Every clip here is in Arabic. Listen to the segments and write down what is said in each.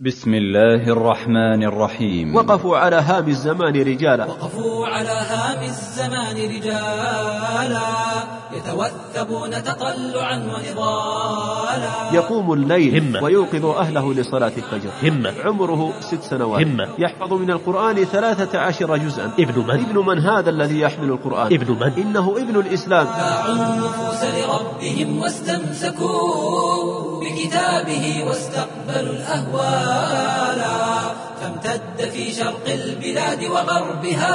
بسم الله الرحمن الرحيم. وقفوا على هام الزمان رجالا. وقفوا على هام الزمان رجالا يتوثبون تطلعا ونضالا. يقوم الليل همة. ويوقظ أهله لصلاة الفجر. همة. عمره ست سنوات. همة. يحفظ من القرآن ثلاثة عشر جزءا. ابن من؟ ابن من هذا الذي يحمل القرآن؟ ابن من؟ إنه ابن الإسلام. باعوا النفوس لربهم واستمسكوا بكتابه واستقبلوا الأهوالا فامتد في شرق البلاد وغربها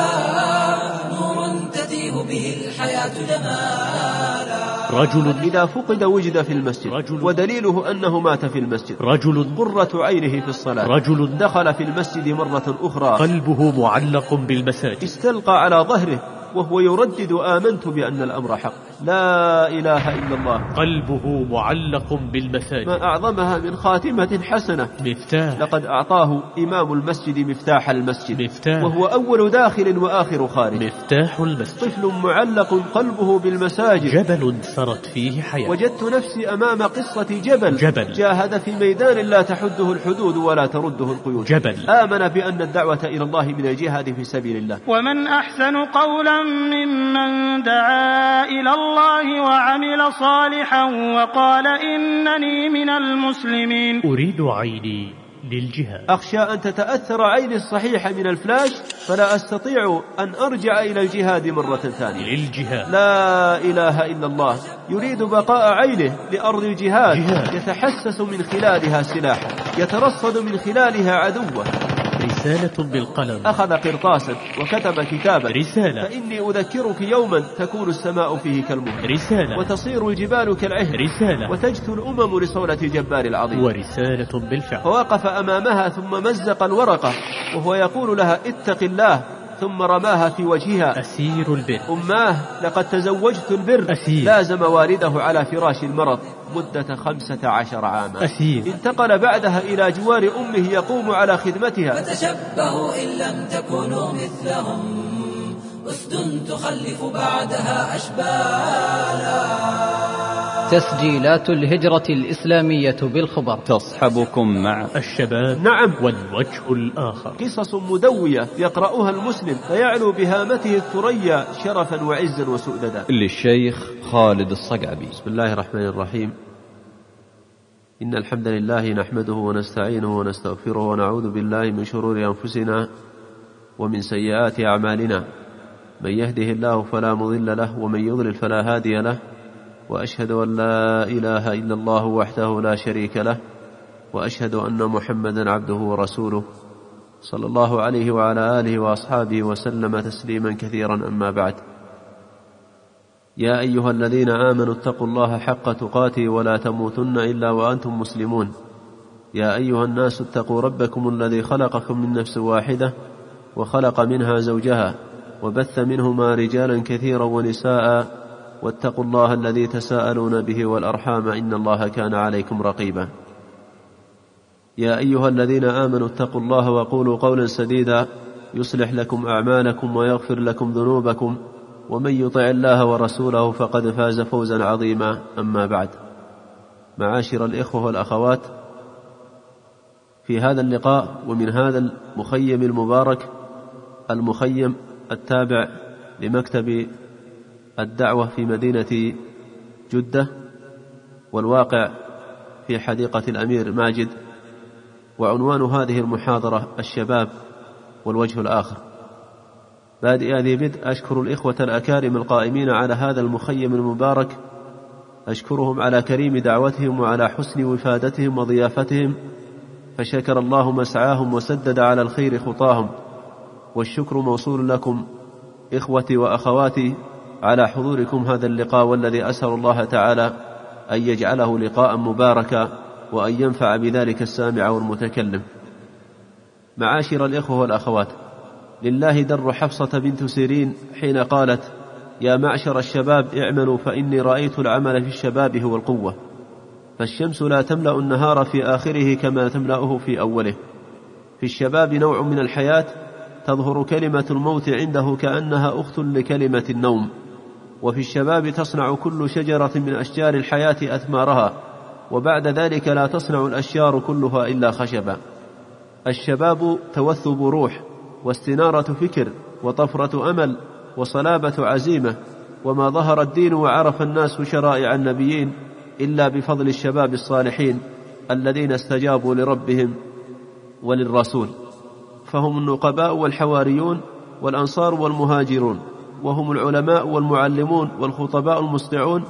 نور تتيه به الحياة جمالا. رجل إذا فقد وجد في المسجد رجل- ودليله أنه مات في المسجد. رجل قرة عينه في الصلاة. رجل دخل في المسجد مرة أخرى. قلبه معلق بالمساجد. استلقى على ظهره. وهو يردد آمنت بأن الأمر حق. لا إله إلا الله. قلبه معلق بالمساجد. ما أعظمها من خاتمة حسنة. مفتاح. لقد أعطاه إمام المسجد مفتاح المسجد. مفتاح. وهو أول داخل وآخر خارج. مفتاح المسجد. طفل معلق قلبه بالمساجد. جبل سرت فيه حياة. وجدت نفسي أمام قصة جبل. جبل. جاهد في ميدان لا تحده الحدود ولا ترده القيود. جبل. آمن بأن الدعوة إلى الله من الجهاد في سبيل الله. ومن أحسن قولا ممن دعا إلى الله وعمل صالحا وقال إنني من المسلمين. أريد عيني للجهاد. أخشى أن تتأثر عيني الصحيحة من الفلاش فلا أستطيع أن أرجع إلى الجهاد مرة ثانية. للجهاد. لا إله إلا الله. يريد بقاء عينه لأرض الجهاد. جهاد. يتحسس من خلالها سلاحا يترصد من خلالها عدوه. رسالة بالقلم. أخذ قرطاسا وكتب كتابا رسالة. فإني أذكرك يوما تكون السماء فيه كالمهر رسالة. وتصير الجبال كالعهن. رسالة. وتجثو الأمم لصولة الجبار العظيم. ورسالة بالفعل. فوقف أمامها ثم مزق الورقة. وهو يقول لها اتق الله. ثم رماها في وجهها. أسير البر. أماه لقد تزوجت البر. أسير. لازم والده على فراش المرض مدة خمسة عشر عاما. أسير انتقل بعدها إلى جوار أمه يقوم على خدمتها. فتشبهوا إن لم تكونوا مثلهم. أسد تخلف بعدها أشبالا. تسجيلات الهجرة الإسلامية بالخبر. تصحبكم مع نعم نعم. والوجه الآخر. قصص مدوية يقرأها المسلم فيعلو بهامته الثريا شرفا وعزا وسؤددا. للشيخ خالد الصقعبي. بسم الله الرحمن الرحيم. إن الحمد لله نحمده ونستعينه ونستغفره ونعوذ بالله من شرور أنفسنا ومن سيئات أعمالنا. من يهده الله فلا مضل له ومن يضلل فلا هادي له. وأشهد أن لا إله إلا الله وحده لا شريك له وأشهد أن محمدا عبده ورسوله. صلى الله عليه وعلى آله وأصحابه وسلم تسليما كثيرا أما بعد. يا أيها الذين آمنوا اتقوا الله حق تقاته ولا تموتن إلا وأنتم مسلمون. يا أيها الناس اتقوا ربكم الذي خلقكم من نفس واحدة وخلق منها زوجها وبث منهما رجالا كثيرا ونساء واتقوا الله الذي تساءلون به والأرحام إن الله كان عليكم رقيبا. يا أيها الذين آمنوا اتقوا الله وقولوا قولا سديدا. يصلح لكم أعمالكم ويغفر لكم ذنوبكم. ومن يطع الله ورسوله فقد فاز فوزا عظيما. أما بعد معاشر الإخوة والأخوات في هذا اللقاء ومن هذا المخيم المبارك المخيم التابع لمكتب الدعوة في مدينة جدة والواقع في حديقة الأمير ماجد وعنوان هذه المحاضرة الشباب والوجه الآخر. بادئ ذي بدء أشكر الإخوة الأكارم القائمين على هذا المخيم المبارك أشكرهم على كريم دعوتهم وعلى حسن وفادتهم وضيافتهم فشكر الله مسعاهم وسدد على الخير خطاهم والشكر موصول لكم إخوتي وأخواتي على حضوركم هذا اللقاء والذي أسأل الله تعالى أن يجعله لقاء مباركا وأن ينفع بذلك السامع والمتكلم. معاشر الإخوة والأخوات لله در حفصة بنت سيرين حين قالت يا معشر الشباب اعملوا فإني رأيت العمل في الشباب هو القوة. فالشمس لا تملأ النهار في آخره كما تملأه في أوله. في الشباب نوع من الحياة تظهر كلمة الموت عنده كأنها أخت لكلمة النوم. وفي الشباب تصنع كل شجرة من أشجار الحياة أثمارها وبعد ذلك لا تصنع الأشجار كلها إلا خشبا الشباب توثب روح واستنارة فكر وطفرة أمل وصلابة عزيمة وما ظهر الدين وعرف الناس شرائع النبيين إلا بفضل الشباب الصالحين الذين استجابوا لربهم وللرسول. فهم النقباء والحواريون والأنصار والمهاجرون. وهم العلماء والمعلمون والخطباء المسطعون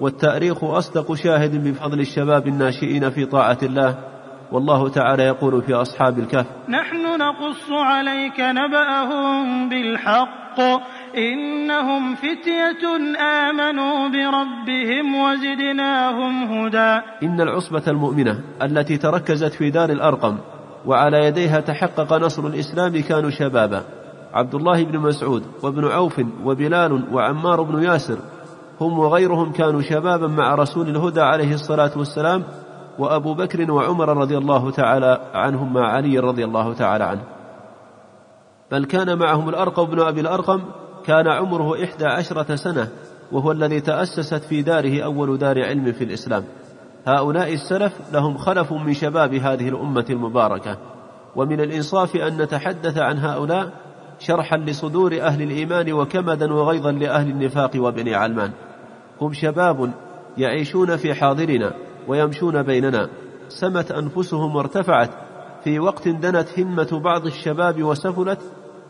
والتاريخ أصدق شاهد بفضل الشباب الناشئين في طاعة الله والله تعالى يقول في أصحاب الكهف نحن نقص عليك نبأهم بالحق إنهم فتية آمنوا بربهم وزدناهم هدى. إن العصبة المؤمنة التي تركزت في دار الأرقم وعلى يديها تحقق نصر الإسلام كانوا شبابا. عبد الله بن مسعود وابن عوف وبلال وعمار بن ياسر هم وغيرهم كانوا شبابا مع رسول الهدى عليه الصلاة والسلام وأبو بكر وعمر رضي الله تعالى عنهم مع علي رضي الله تعالى عنه. بل كان معهم الأرقم بن أبي الأرقم كان عمره إحدى عشرة سنة وهو الذي تأسست في داره أول دار علم في الإسلام. هؤلاء السلف لهم خلف من شباب هذه الأمة المباركة. ومن الإنصاف أن نتحدث عن هؤلاء شرحا لصدور أهل الإيمان وكمدا وغيظا لأهل النفاق وبني علمان. هم شباب يعيشون في حاضرنا ويمشون بيننا. سمت أنفسهم وارتفعت. في وقت دنت همة بعض الشباب وسفلت.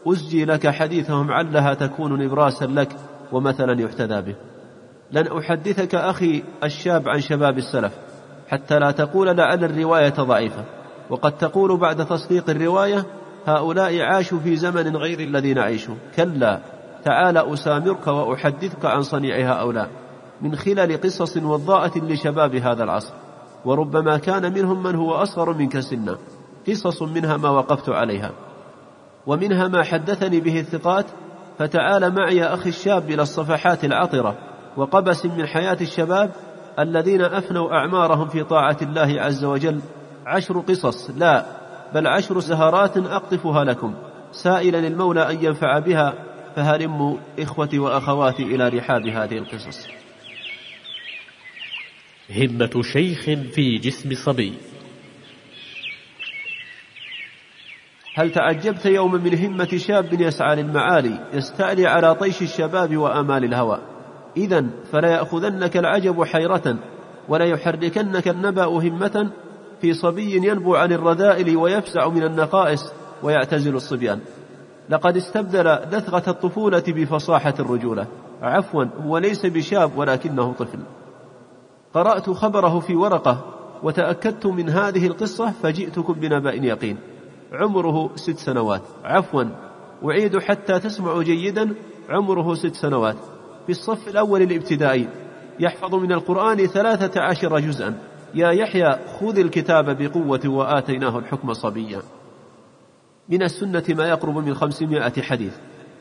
أزجي لك حديثهم علها تكون نبراسا لك ومثلا يحتذى به. لن أحدثك أخي الشاب عن شباب السلف. حتى لا تقول لعل الرواية ضعيفة. وقد تقول بعد تصديق الرواية هؤلاء عاشوا في زمن غير الذي نعيشه كلا تعال أسامرك وأحدثك عن صنيع هؤلاء من خلال قصص وضاءة لشباب هذا العصر. وربما كان منهم من هو أصغر منك سنا. قصص منها ما وقفت عليها. ومنها ما حدثني به الثقات فتعال معي يا أخي الشاب إلى الصفحات العطرة وقبس من حياة الشباب الذين أفنوا أعمارهم في طاعة الله عز وجل. عشر قصص لا بل عشر زهرات أقطفها لكم سائلا المولى أن ينفع بها فهرموا إخوتي وأخواتي إلى رحاب هذه القصص. همة شيخ في جسم صبي. هل تعجبت يوما من همة شاب يسعى للمعالي يستعلي على طيش الشباب وآمال الهوى؟ إذا فلا يأخذنك العجب حيرة ولا يحركنك النبأ همة في صبي ينبو عن الرذائل ويفزع من النقائص ويعتزل الصبيان. لقد استبدل دثغة الطفولة بفصاحة الرجولة. عفوا هو ليس بشاب ولكنه طفل. قرأت خبره في ورقة وتأكدت من هذه القصة فجئتكم بنبأ يقين. عمره ست سنوات. عفوا أعيد حتى تسمعوا جيدا عمره ست سنوات. في الصف الأول الابتدائي يحفظ من القرآن ثلاثة عشر جزءا. يا يحيى خذ الكتاب بقوة وآتيناه الحكم صبيا. من السنة ما يقرب من خمسمائة حديث.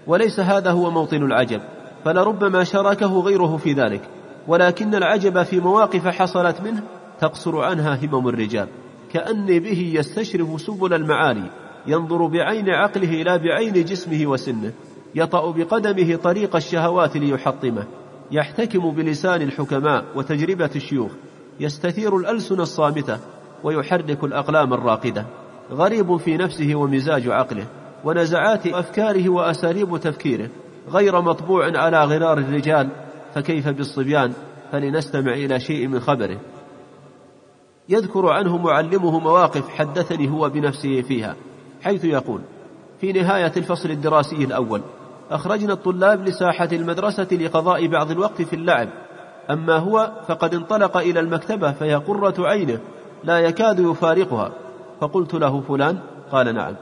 وليس هذا هو موطن العجب فلربما شاركه غيره في ذلك. ولكن العجب في مواقف حصلت منه تقصر عنها همم الرجال. كأني به يستشرف سبل المعالي ينظر بعين عقله لا بعين جسمه وسنه يطأ بقدمه طريق الشهوات ليحطمه. يحتكم بلسان الحكماء وتجربة الشيوخ. يستثير الألسن الصامتة ويحرك الأقلام الراقدة. غريب في نفسه ومزاج عقله ونزعات أفكاره وأساليب تفكيره. غير مطبوع على غرار الرجال فكيف بالصبيان؟ فلنستمع إلى شيء من خبره. يذكر عنه معلمه مواقف حدثني هو بنفسه فيها حيث يقول في نهاية الفصل الدراسي الأول أخرجنا الطلاب لساحة المدرسة لقضاء بعض الوقت في اللعب أما هو فقد انطلق إلى المكتبة فهي قرة عينه لا يكاد يفارقها. فقلت له فلان؟ قال نعم.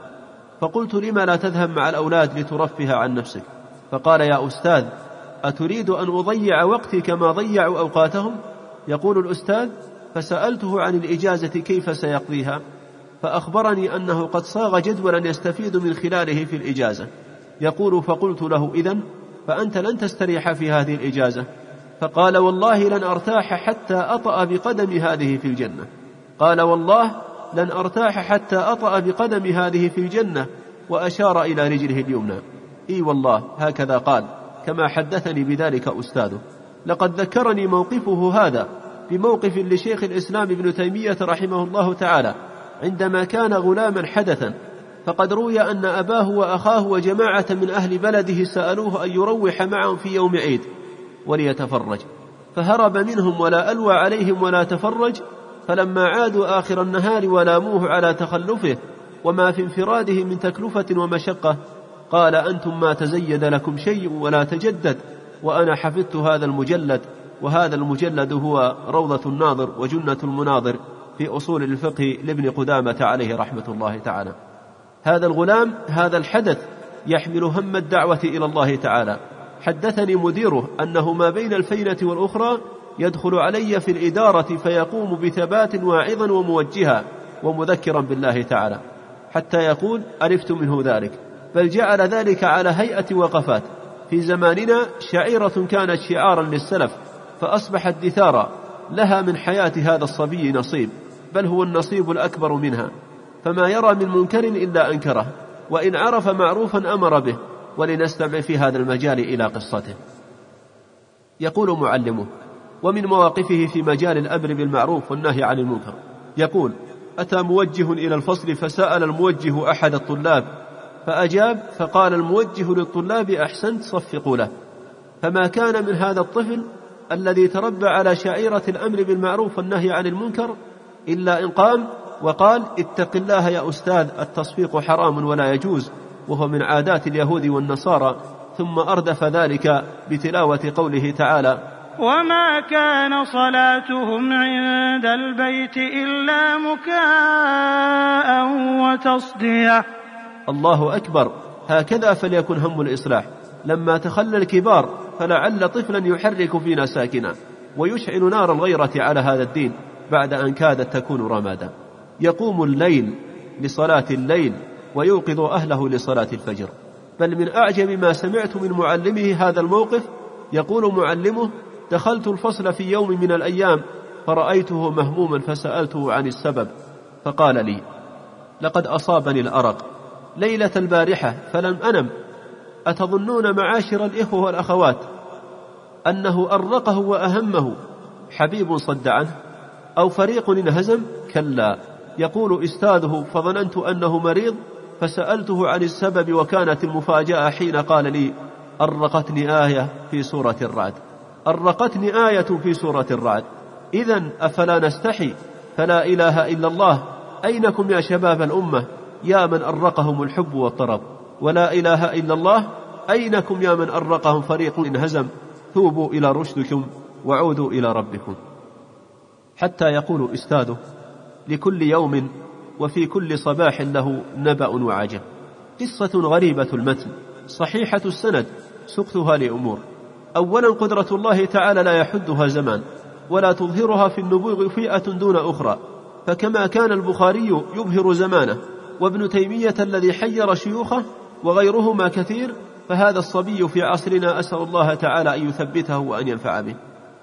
فقلت لما لا تذهب مع الأولاد لترفه عن نفسك؟ فقال يا أستاذ أتريد أن أضيع وقتي كما ضيعوا أوقاتهم؟ يقول الأستاذ فسألته عن الإجازة كيف سيقضيها؟ فأخبرني أنه قد صاغ جدولا يستفيد من خلاله في الإجازة. يقول فقلت له إذن فأنت لن تستريح في هذه الإجازة؟ فقال والله لن أرتاح حتى أطأ بقدم هذه في الجنة. قال والله لن أرتاح حتى أطأ بقدم هذه في الجنة وأشار إلى رجله اليمنى. إي والله هكذا قال كما حدثني بذلك أستاذه. لقد ذكرني موقفه هذا بموقف لشيخ الإسلام ابن تيمية رحمه الله تعالى عندما كان غلاما حدثا فقد روي أن أباه وأخاه وجماعة من أهل بلده سألوه أن يروح معهم في يوم عيد. وليتفرج. فهرب منهم ولا ألوى عليهم ولا تفرج فلما عادوا آخر النهار ولاموه على تخلفه وما في انفراده من تكلفة ومشقة قال أنتم ما تزيد لكم شيء ولا تجدد وأنا حفظت هذا المجلد وهذا المجلد هو روضة الناظر وجنة المناظر في أصول الفقه لابن قدامة عليه رحمة الله تعالى. هذا الغلام هذا الحدث يحمل هم الدعوة إلى الله تعالى. حدثني مديره أنه ما بين الفينة والأخرى يدخل علي في الإدارة فيقوم بثبات واعظا وموجها ومذكرا بالله تعالى حتى يقول ألفت منه ذلك. بل جعل ذلك على هيئة وقفات. في زماننا شعيرة كانت شعارا للسلف فأصبحت دثارا لها من حياة هذا الصبي نصيب بل هو النصيب الأكبر منها. فما يرى من منكر إلا أنكره وإن عرف معروفا أمر به. ولنستمع في هذا المجال إلى قصته. يقول معلمه ومن مواقفه في مجال الأمر بالمعروف والنهي عن المنكر. يقول أتى موجه إلى الفصل فسأل الموجه أحد الطلاب فأجاب فقال الموجه للطلاب أحسنت صفقوا له. فما كان من هذا الطفل الذي تربى على شعيرة الأمر بالمعروف والنهي عن المنكر إلا إن قام وقال اتق الله يا أستاذ التصفيق حرام ولا يجوز. وهو من عادات اليهود والنصارى ثم أردف ذلك بتلاوة قوله تعالى وما كان صلاتهم عند البيت إلا مكاء وتصديه. الله أكبر. هكذا فليكن هم الإصلاح. لما تخلى الكبار فلعل طفلا يحرك فينا ساكنا ويشعل نار الغيرة على هذا الدين بعد أن كادت تكون رمادا. يقوم الليل لصلاة الليل ويوقظ أهله لصلاة الفجر. بل من أعجب ما سمعت من معلمه هذا الموقف. يقول معلمه دخلت الفصل في يوم من الأيام فرأيته مهموما فسألته عن السبب فقال لي لقد أصابني الأرق ليلة البارحة فلم أنم. أتظنون معاشر الإخوة والأخوات أنه أرقه وأهمه؟ حبيب صد عنه. أو فريق انهزم؟ كلا. يقول أستاذه فظننت أنه مريض فسألته عن السبب وكانت المفاجأة حين قال لي أرقتني آية في سورة الرعد. أرقتني آية في سورة الرعد. إذا أفلا نستحي؟ فلا إله إلا الله. أينكم يا شباب الأمة؟ يا من أرقهم الحب والطرب. ولا إله إلا الله؟ أينكم يا من أرقهم فريق انهزم توبوا إلى رشدكم وعودوا إلى ربكم. حتى يقول أستاذه لكل يوم وفي كل صباح له نبأ وعجب. قصة غريبة المتن صحيحة السند سقتها لأمور. أولا قدرة الله تعالى لا يحدها زمان ولا تظهرها في النبوغ فئة دون أخرى. فكما كان البخاري يبهر زمانه وابن تيمية الذي حير شيوخه وغيرهما كثير فهذا الصبي في عصرنا أسأل الله تعالى أن يثبته وأن ينفع به.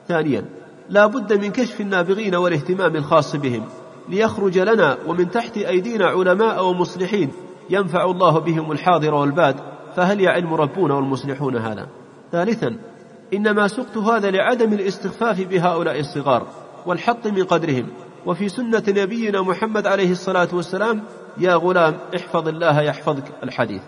ثانيا لا بد من كشف النابغين والاهتمام الخاص بهم. ليخرج لنا ومن تحت أيدينا علماء ومصلحين ينفع الله بهم الحاضر والباد فهل يعلم ربنا والمصلحون هذا؟ ثالثا إنما سقت هذا لعدم الاستخفاف بهؤلاء الصغار والحط من قدرهم. وفي سنة نبينا محمد عليه الصلاة والسلام يا غلام احفظ الله يحفظك الحديث.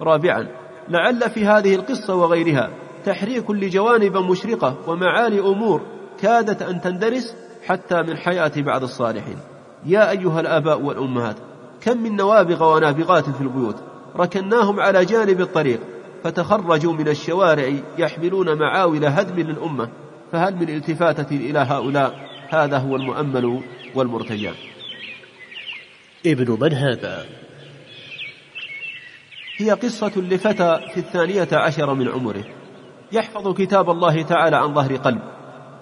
رابعا لعل في هذه القصة وغيرها تحريك لجوانب مشرقة ومعالي أمور كادت أن تندرس حتى من حياة بعض الصالحين. يا أيها الآباء والأمهات كم من نوابغ ونابغات في البيوت ركناهم على جانب الطريق فتخرجوا من الشوارع يحملون معاول هدم للأمة فهل من التفاتة إلى هؤلاء؟ هذا هو المؤمل والمرتجى. ابن من هذا؟ هي قصة لفتى في الثانية عشر من عمره. يحفظ كتاب الله تعالى عن ظهر قلب.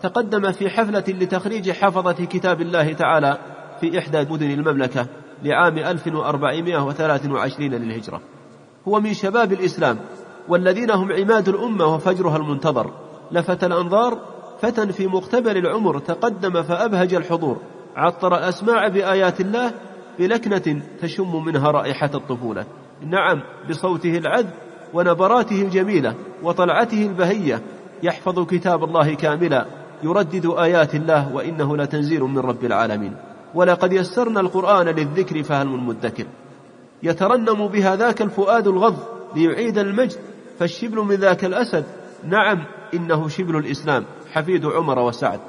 تقدم في حفلة لتخريج حفظة كتاب الله تعالى في إحدى مدن المملكة لعام 1423 للهجرة. هو من شباب الإسلام والذين هم عماد الأمة وفجرها المنتظر. لفت الأنظار فتى في مقتبل العمر تقدم فأبهج الحضور. عطر الأسماع بآيات الله بلكنة تشم منها رائحة الطفولة. نعم بصوته العذب ونبراته الجميلة وطلعته البهية. يحفظ كتاب الله كاملا يردد آيات الله وإنه لتنزيل من رب العالمين. ولقد يسرنا القرآن للذكر فهل من مدكر. يترنم بها ذاك الفؤاد الغض ليعيد المجد فالشبل من ذاك الأسد. نعم إنه شبل الإسلام. حفيد عمر وسعد.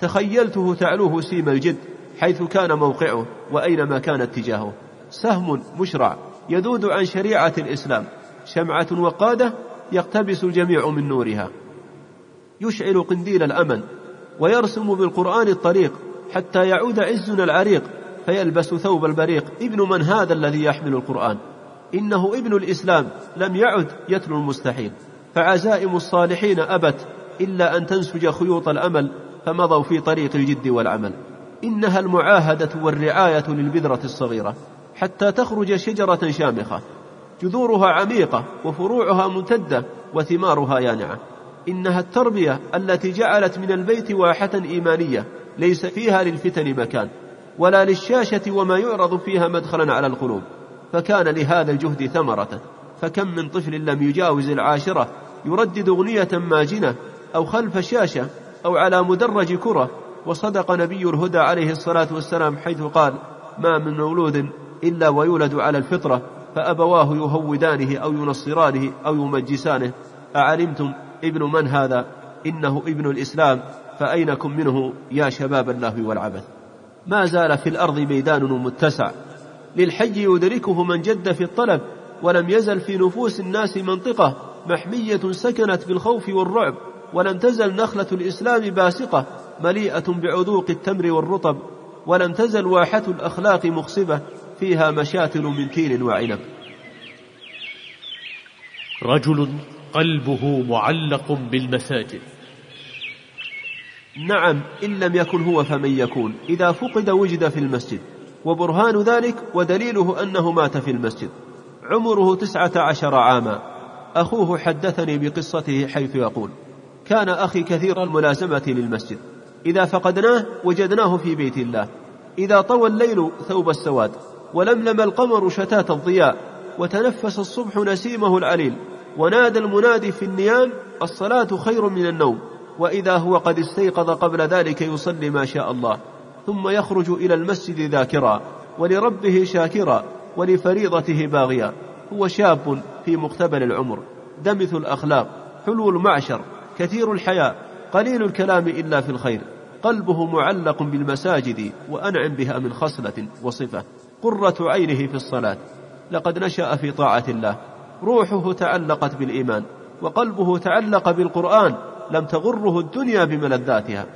تخيلته تعلوه سيم الجد حيث كان موقعه وأينما كان اتجاهه سهم مشرع يذود عن شريعة الإسلام. شمعة وقادة يقتبس الجميع من نورها. يشعل قنديل الأمل ويرسم بالقرآن الطريق حتى يعود عزنا العريق فيلبس ثوب البريق. ابن من هذا الذي يحمل القرآن؟ إنه ابن الإسلام لم يعد يتلو المستحيل. فعزائم الصالحين أبت إلا أن تنسج خيوط الأمل فمضوا في طريق الجد والعمل. إنها المعاهدة والرعاية للبذرة الصغيرة حتى تخرج شجرة شامخة. جذورها عميقة وفروعها ممتدة وثمارها يانعة. إنها التربية التي جعلت من البيت واحة إيمانية. ليس فيها للفتن مكان ولا للشاشة وما يعرض فيها مدخلا على القلوب. فكان لهذا الجهد ثمرة. فكم من طفل لم يجاوز العاشرة يردد أغنية ماجنة أو خلف شاشة أو على مدرج كرة وصدق نبي الهدى عليه الصلاة والسلام حيث قال ما من مولود إلا ويولد على الفطرة فأبواه يهودانه أو ينصرانه أو يمجسانه. أعلمتم ابن من هذا؟ إنه ابن الإسلام. فأينكم منه يا شباب اللهو والعبث ما زال في الأرض ميدان متسع. للحي يدركه من جد في الطلب ولم يزل في نفوس الناس منطقة محمية سكنت بالخوف والرعب ولم تزل نخلة الإسلام باسقة مليئة بعذوق التمر والرطب ولم تزل واحة الأخلاق مخصبة فيها مشاتل من تين وعنب. رجل قلبه معلق بالمساجد. نعم إن لم يكن هو فمن يكون. إذا فقد وجد في المسجد. وبرهان ذلك ودليله أنه مات في المسجد. عمره تسعة عشر عاما. أخوه حدثني بقصته حيث يقول كان أخي كثير الملازمة للمسجد. إذا فقدناه وجدناه في بيت الله. إذا طوى الليل ثوب السواد. ولملم القمر شتات الضياء. وتنفس الصبح نسيمه العليل. ونادى المنادي في النيام الصلاة خير من النوم. وإذا هو قد استيقظ قبل ذلك يصلي ما شاء الله ثم يخرج إلى المسجد ذاكرا ولربه شاكرا ولفريضته باغيا هو شاب في مقتبل العمر دمث الأخلاق حلو المعشر كثير الحياء قليل الكلام إلا في الخير قلبه معلق بالمساجد وأنعم بها من خصلة وصفة قرة عينه في الصلاة لقد نشأ في طاعة الله روحه تعلقت بالإيمان وقلبه تعلق بالقرآن لم تغره الدنيا بملذاتها.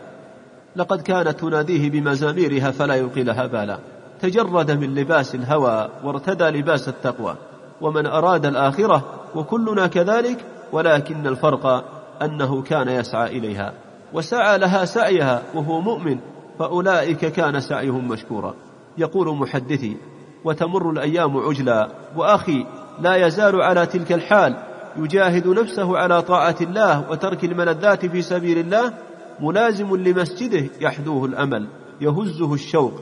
لقد كانت تناديه بمزاميرها فلا يلقي لها بالا. تجرد من لباس الهوى وارتدى لباس التقوى. ومن أراد الآخرة وكلنا كذلك ولكن الفرق أنه كان يسعى إليها. وسعى لها سعيها وهو مؤمن فأولئك كان سعيهم مشكورا. يقول محدثي وتمر الأيام عجلا وأخي لا يزال على تلك الحال يجاهد نفسه على طاعة الله وترك الملذات في سبيل الله ملازم لمسجده يحدوه الأمل يهزه الشوق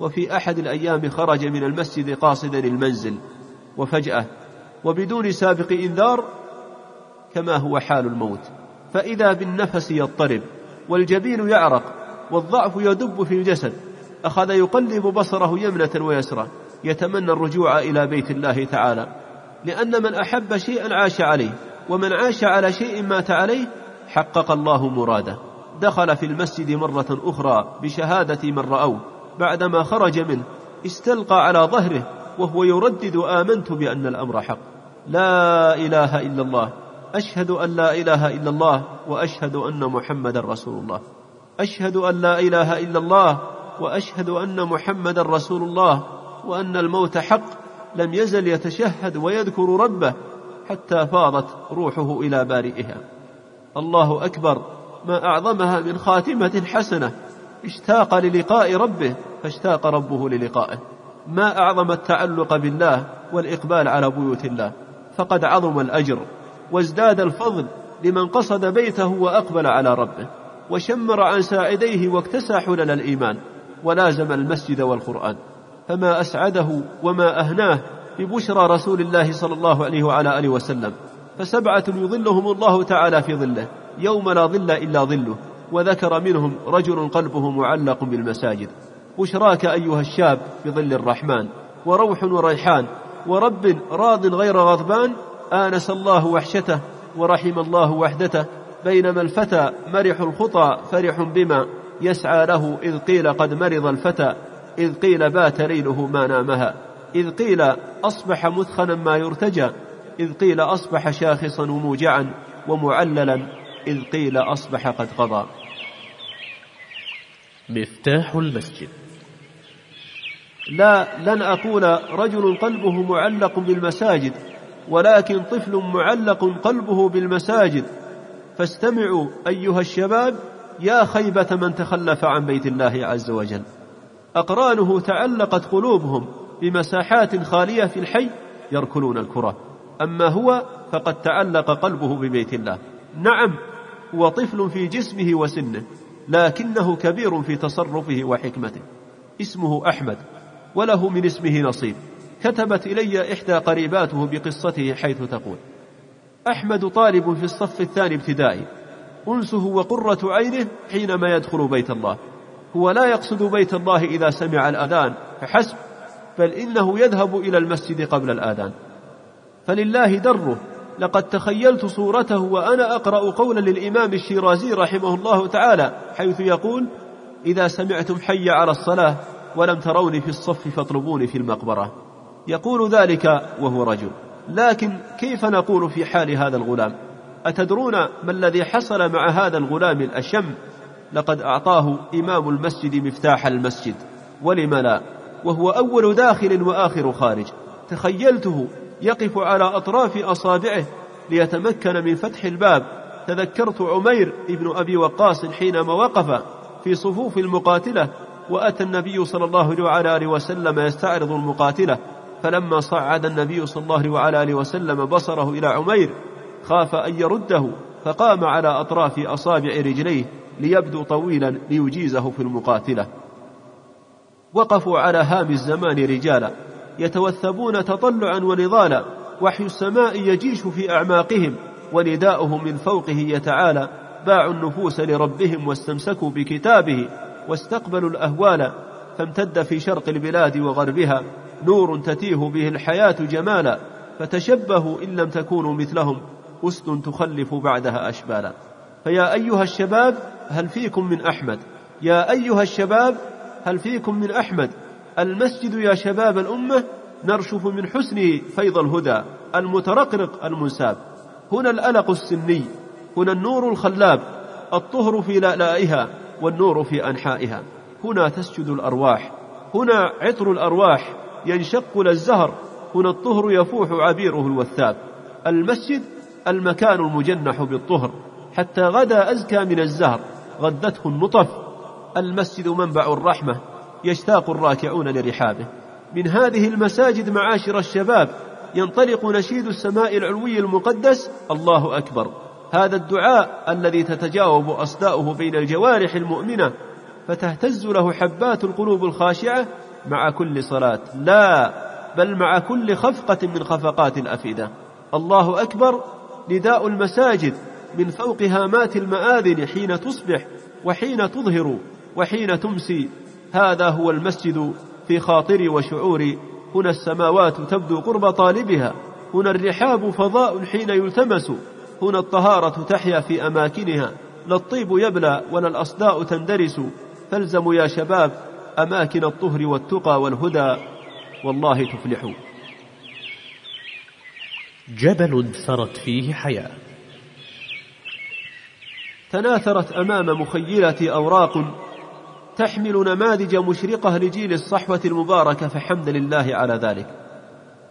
وفي أحد الأيام خرج من المسجد قاصدا المنزل. وفجأة وبدون سابق إنذار كما هو حال الموت. فإذا بالنفس يضطرب والجبين يعرق والضعف يدب في الجسد أخذ يقلب بصره يمنة ويسرى يتمنى الرجوع إلى بيت الله تعالى. لأن من أحب شيئا عاش عليه ومن عاش على شيء مات عليه حقق الله مراده. دخل في المسجد مرة أخرى بشهادة من رأوه. بعدما خرج منه استلقى على ظهره وهو يردد آمنت بأن الأمر حق. لا إله إلا الله. أشهد أن لا إله إلا الله وأشهد أن محمدا رسول الله. أشهد أن لا إله إلا الله وأشهد أن محمدا رسول الله وأن الموت حق. لم يزل يتشهد ويذكر ربه حتى فاضت روحه إلى بارئها. الله أكبر ما أعظمها من خاتمة حسنة. اشتاق للقاء ربه فاشتاق ربه للقائه. ما أعظم التعلق بالله والإقبال على بيوت الله. فقد عظم الأجر وازداد الفضل لمن قصد بيته وأقبل على ربه. وشمر عن ساعديه واكتسى حلل الإيمان. ولازم المسجد والقرآن. فما أسعده وما أهناه ببشرى رسول الله صلى الله عليه وعلى آله وسلم. فسبعة يظلهم الله تعالى في ظله يوم لا ظل إلا ظله وذكر منهم رجل قلبه معلق بالمساجد. بشراك أيها الشاب بظل الرحمن وروح وريحان ورب راض غير غضبان آنس الله وحشته ورحم الله وحدته بينما الفتى مرح الخطى فرح بما يسعى له إذ قيل قد مرض الفتى. إذ قيل بات ليله ما نامها. إذ قيل أصبح مثخنا ما يرتجى. إذ قيل أصبح شاخصا وموجعا ومعللا. إذ قيل أصبح قد قضى. مفتاح المسجد. لا لن أقول رجل قلبه معلق بالمساجد ولكن طفل معلق قلبه بالمساجد. فاستمعوا أيها الشباب يا خيبة من تخلف عن بيت الله عز وجل. أقرانه تعلقت قلوبهم بمساحات خالية في الحي يركلون الكرة. أما هو فقد تعلق قلبه ببيت الله. نعم هو طفل في جسمه وسنه لكنه كبير في تصرفه وحكمته. اسمه أحمد وله من اسمه نصيب. كتبت إلي إحدى قريباته بقصته حيث تقول أحمد طالب في الصف الثاني ابتدائي. أنسه وقرة عينه حينما يدخل بيت الله. هو لا يقصد بيت الله إذا سمع الأذان فحسب بل إنه يذهب إلى المسجد قبل الآذان. فلله دره. لقد تخيلت صورته وأنا أقرأ قولا للإمام الشيرازي رحمه الله تعالى حيث يقول إذا سمعتم حي على الصلاة ولم تروني في الصف فاطلبوني في المقبرة. يقول ذلك وهو رجل. لكن كيف نقول في حال هذا الغلام؟ أتدرون ما الذي حصل مع هذا الغلام الأشم؟ لقد أعطاه إمام المسجد مفتاح المسجد ولم لا؟ وهو أول داخل وآخر خارج. تخيلته يقف على أطراف أصابعه ليتمكن من فتح الباب. تذكرت عمير ابن أبي وقاص حينما وقف في صفوف المقاتلة وأتى النبي صلى الله عليه وسلم يستعرض المقاتلة. فلما صعد النبي صلى الله عليه وسلم بصره إلى عمير خاف أن يرده فقام على أطراف أصابع رجليه. ليبدو طويلا ليجيزه في المقاتلة. وقفوا على هام الزمان رجالا يتوثبون تطلعا ونضالا وحي السماء يجيش في أعماقهم ونداؤه من فوقه يتعالى باعوا النفوس لربهم واستمسكوا بكتابه واستقبلوا الأهوال فامتد في شرق البلاد وغربها نور تتيه به الحياة جمالا فتشبهوا إن لم تكونوا مثلهم أسد تخلف بعدها أشبالا. فيا أيها الشباب هل فيكم من أحمد؟ يا أيها الشباب هل فيكم من أحمد؟ المسجد يا شباب الأمة نرشف من حسنه فيض الهدى المترقرق المنساب. هنا الألق السني هنا النور الخلاب الطهر في لألائها والنور في أنحائها. هنا تسجد الأرواح هنا عطر الأرواح ينشق للزهر هنا الطهر يفوح عبيره الوثاب. المسجد المكان المجنح بالطهر حتى غدا أزكى من الزهر. غدته النطف المسجد منبع الرحمة يشتاق الراكعون لرحابه. من هذه المساجد معاشر الشباب ينطلق نشيد السماء العلوي المقدس الله أكبر. هذا الدعاء الذي تتجاوب أصداؤه بين الجوارح المؤمنة فتهتز له حبات القلوب الخاشعة مع كل صلاة. لا بل مع كل خفقة من خفقات الأفئدة. الله أكبر نداء المساجد من فوق هامات المآذن حين تصبح وحين تظهر وحين تمسي. هذا هو المسجد في خاطري وشعوري. هنا السماوات تبدو قرب طالبها. هنا الرحاب فضاء حين يلتمس. هنا الطهارة تحيا في أماكنها. لا الطيب يبلى ولا الأصداء تندرس. فالزموا يا شباب أماكن الطهر والتقى والهدى. والله تفلحوا جبل سرت فيه حياة. تناثرت أمام مخيلتي أوراق تحمل نماذج مشرقة لجيل الصحوة المباركة فحمد لله على ذلك.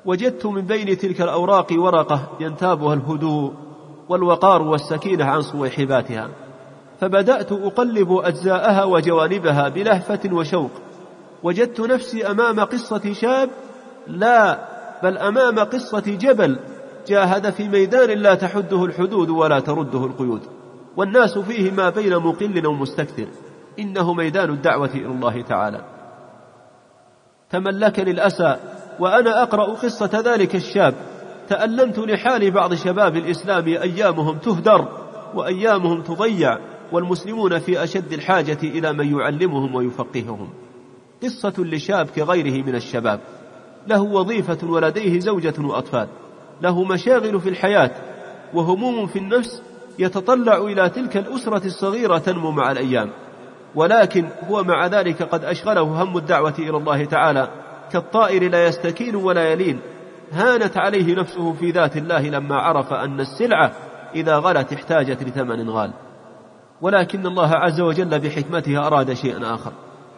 وجدت من بين تلك الأوراق ورقة ينتابها الهدوء والوقار والسكينة عن صويحباتها فبدأت أقلب أجزاءها وجوانبها بلهفة وشوق. وجدت نفسي أمام قصة شاب لا بل أمام قصة جبل جاهد في ميدان لا تحده الحدود ولا ترده القيود. والناس فيه ما بين مقل ومستكثر إنه ميدان الدعوة إلى الله تعالى. تملكني الأسى وأنا أقرأ قصة ذلك الشاب. تألمت لحال بعض شباب الإسلام أيامهم تهدر وأيامهم تضيع والمسلمون في أشد الحاجة إلى من يعلمهم ويفقههم. قصة لشاب كغيره من الشباب. له وظيفة ولديه زوجة وأطفال. له مشاغل في الحياة وهموم في النفس يتطلع إلى تلك الأسرة الصغيرة تنمو مع الأيام. ولكن هو مع ذلك قد أشغله هم الدعوة إلى الله تعالى. كالطائر لا يستكين ولا يلين. هانت عليه نفسه في ذات الله لما عرف أن السلعة إذا غلت احتاجت لثمن غال. ولكن الله عز وجل بحكمته أراد شيئا آخر.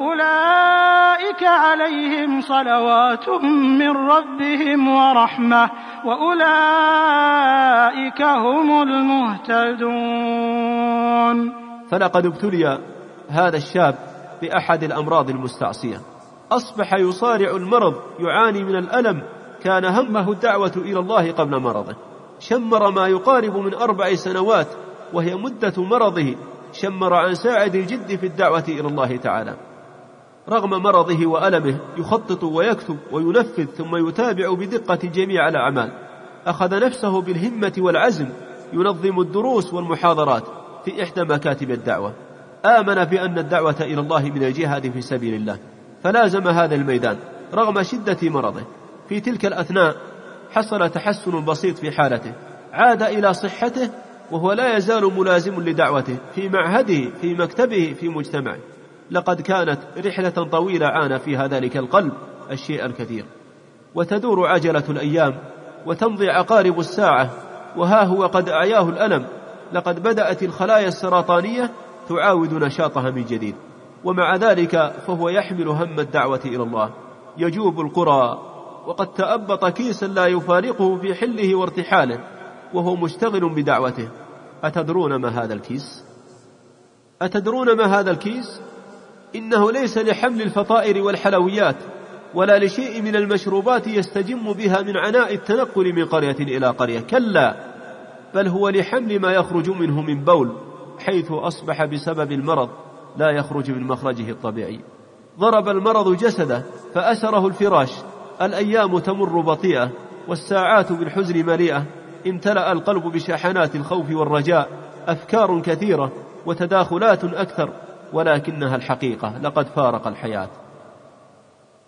أولئك عليهم صلوات من ربهم ورحمة وأولئك هم المهتدون. فلقد ابتلي هذا الشاب بأحد الأمراض المستعصية. أصبح يصارع المرض يعاني من الألم. كان همه الدعوة إلى الله قبل مرضه. شمر ما يقارب من أربع سنوات وهي مدة مرضه. شمر عن ساعد الجد في الدعوة إلى الله تعالى. رغم مرضه وألمه يخطط ويكتب وينفذ ثم يتابع بدقة جميع الأعمال. أخذ نفسه بالهمة والعزم ينظم الدروس والمحاضرات في إحدى مكاتب الدعوة. آمن بأن الدعوة إلى الله من الجهاد في سبيل الله. فلازم هذا الميدان رغم شدة مرضه. في تلك الأثناء حصل تحسن بسيط في حالته. عاد إلى صحته وهو لا يزال ملازم لدعوته في معهده في مكتبه في مجتمعه. لقد كانت رحلة طويلة عانى فيها ذلك القلب الشيء الكثير. وتدور عجلة الأيام وتمضي عقارب الساعة وها هو قد أعياه الألم. لقد بدأت الخلايا السرطانية تعاود نشاطها من جديد. ومع ذلك فهو يحمل هم الدعوة إلى الله. يجوب القرى وقد تأبط كيسا لا يفارقه في حله وارتحاله وهو مشتغل بدعوته. أتدرون ما هذا الكيس؟ أتدرون ما هذا الكيس؟ إنه ليس لحمل الفطائر والحلويات ولا لشيء من المشروبات يستجم بها من عناء التنقل من قرية إلى قرية. كلا بل هو لحمل ما يخرج منه من بول حيث أصبح بسبب المرض لا يخرج من مخرجه الطبيعي. ضرب المرض جسده فأسره الفراش الأيام تمر بطيئة والساعات بالحزن مليئة. امتلأ القلب بشحنات الخوف والرجاء أفكار كثيرة وتداخلات أكثر. ولكنها الحقيقة. لقد فارق الحياة.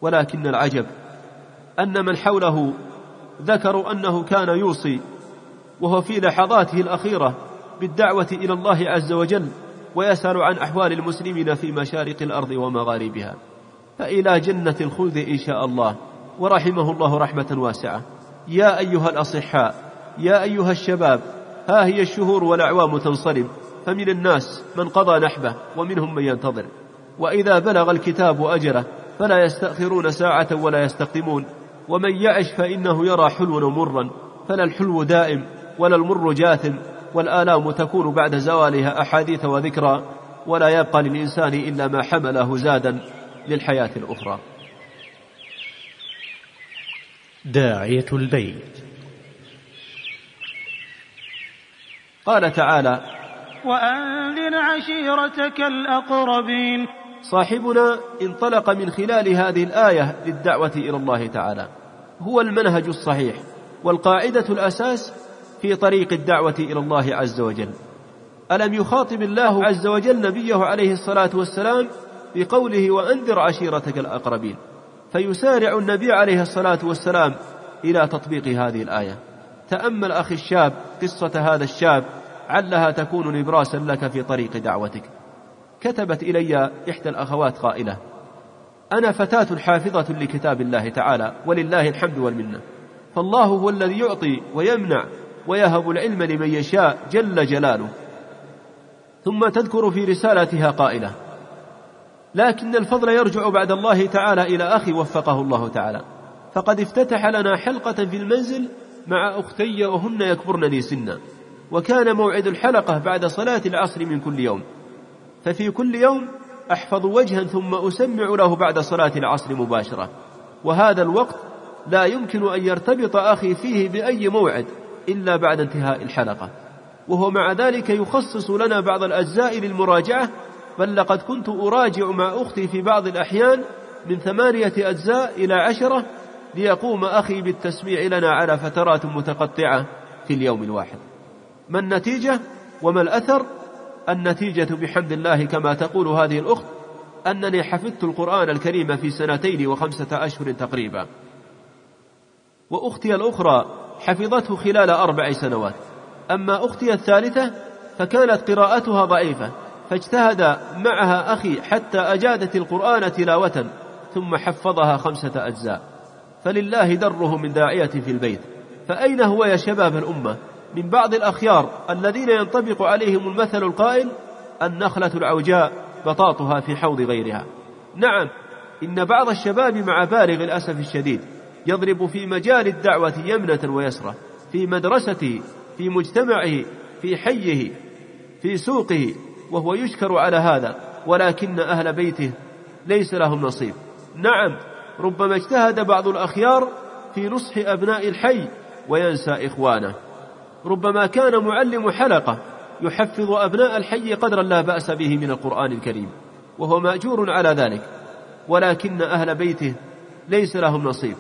ولكن العجب أن من حوله ذكروا أنه كان يوصي وهو في لحظاته الأخيرة بالدعوة إلى الله عز وجل ويسأل عن أحوال المسلمين في مشارق الأرض ومغاربها. فإلى جنة الخلد إن شاء الله. ورحمه الله رحمة واسعة. يا أيها الأصحاء يا أيها الشباب ها هي الشهور والأعوام تنصرم. فمن الناس من قضى نحبه ومنهم من ينتظر. وإذا بلغ الكتاب أجله فلا يستأخرون ساعة ولا يستقدمون. ومن يعش فإنه يرى حلوا ومرا فلا الحلو دائم ولا المر جاثم والآلام تكون بعد زوالها أحاديث وذكرى ولا يبقى للإنسان إلا ما حمله زادا للحياة الأخرى. داعية البيت. قال تعالى وأنذر عشيرتك الأقربين. صاحبنا انطلق من خلال هذه الآية للدعوة إلى الله تعالى. هو المنهج الصحيح والقاعدة الأساس في طريق الدعوة إلى الله عز وجل. ألم يخاطب الله عز وجل نبيه عليه الصلاة والسلام بقوله وأنذر عشيرتك الأقربين؟ فيسارع النبي عليه الصلاة والسلام إلى تطبيق هذه الآية. تأمل أخي الشاب قصة هذا الشاب علها تكون نبراسا لك في طريق دعوتك. كتبت إلي إحدى الأخوات قائلة أنا فتاة حافظة لكتاب الله تعالى ولله الحمد والمنة. فالله هو الذي يعطي ويمنع ويهب العلم لمن يشاء جل جلاله. ثم تذكر في رسالتها قائلة لكن الفضل يرجع بعد الله تعالى إلى أخي وفقه الله تعالى. فقد افتتح لنا حلقة في المنزل مع أختي وهن يكبرنني سنا. وكان موعد الحلقة بعد صلاة العصر من كل يوم. ففي كل يوم أحفظ وجها ثم أسمع له بعد صلاة العصر مباشرة. وهذا الوقت لا يمكن أن يرتبط أخي فيه بأي موعد إلا بعد انتهاء الحلقة. وهو مع ذلك يخصص لنا بعض الأجزاء للمراجعة بل لقد كنت أراجع مع أختي في بعض الأحيان من ثمانية أجزاء إلى عشرة ليقوم أخي بالتسميع لنا على فترات متقطعة في اليوم الواحد. ما النتيجة وما الأثر؟ النتيجة بحمد الله كما تقول هذه الأخت أنني حفظت القرآن الكريم في سنتين وخمسة أشهر تقريبا. وأختي الأخرى حفظته خلال أربع سنوات. أما أختي الثالثة فكانت قراءتها ضعيفة فاجتهد معها أخي حتى أجادت القرآن تلاوة ثم حفظها خمسة أجزاء. فلله دره من داعية في البيت. فأين هو يا شباب الأمة؟ من بعض الأخيار الذين ينطبق عليهم المثل القائل النخلة العوجاء بطاطها في حوض غيرها. نعم إن بعض الشباب مع بالغ الأسف الشديد يضرب في مجال الدعوة يمنة ويسرى في مدرسته في مجتمعه في حيه في سوقه وهو يشكر على هذا ولكن أهل بيته ليس لهم نصيب. نعم ربما اجتهد بعض الأخيار في نصح أبناء الحي وينسى إخوانه. ربما كان معلم حلقة يحفظ أبناء الحي قدرا لا بأس به من القرآن الكريم وهو مأجور على ذلك ولكن أهل بيته ليس لهم نصيب.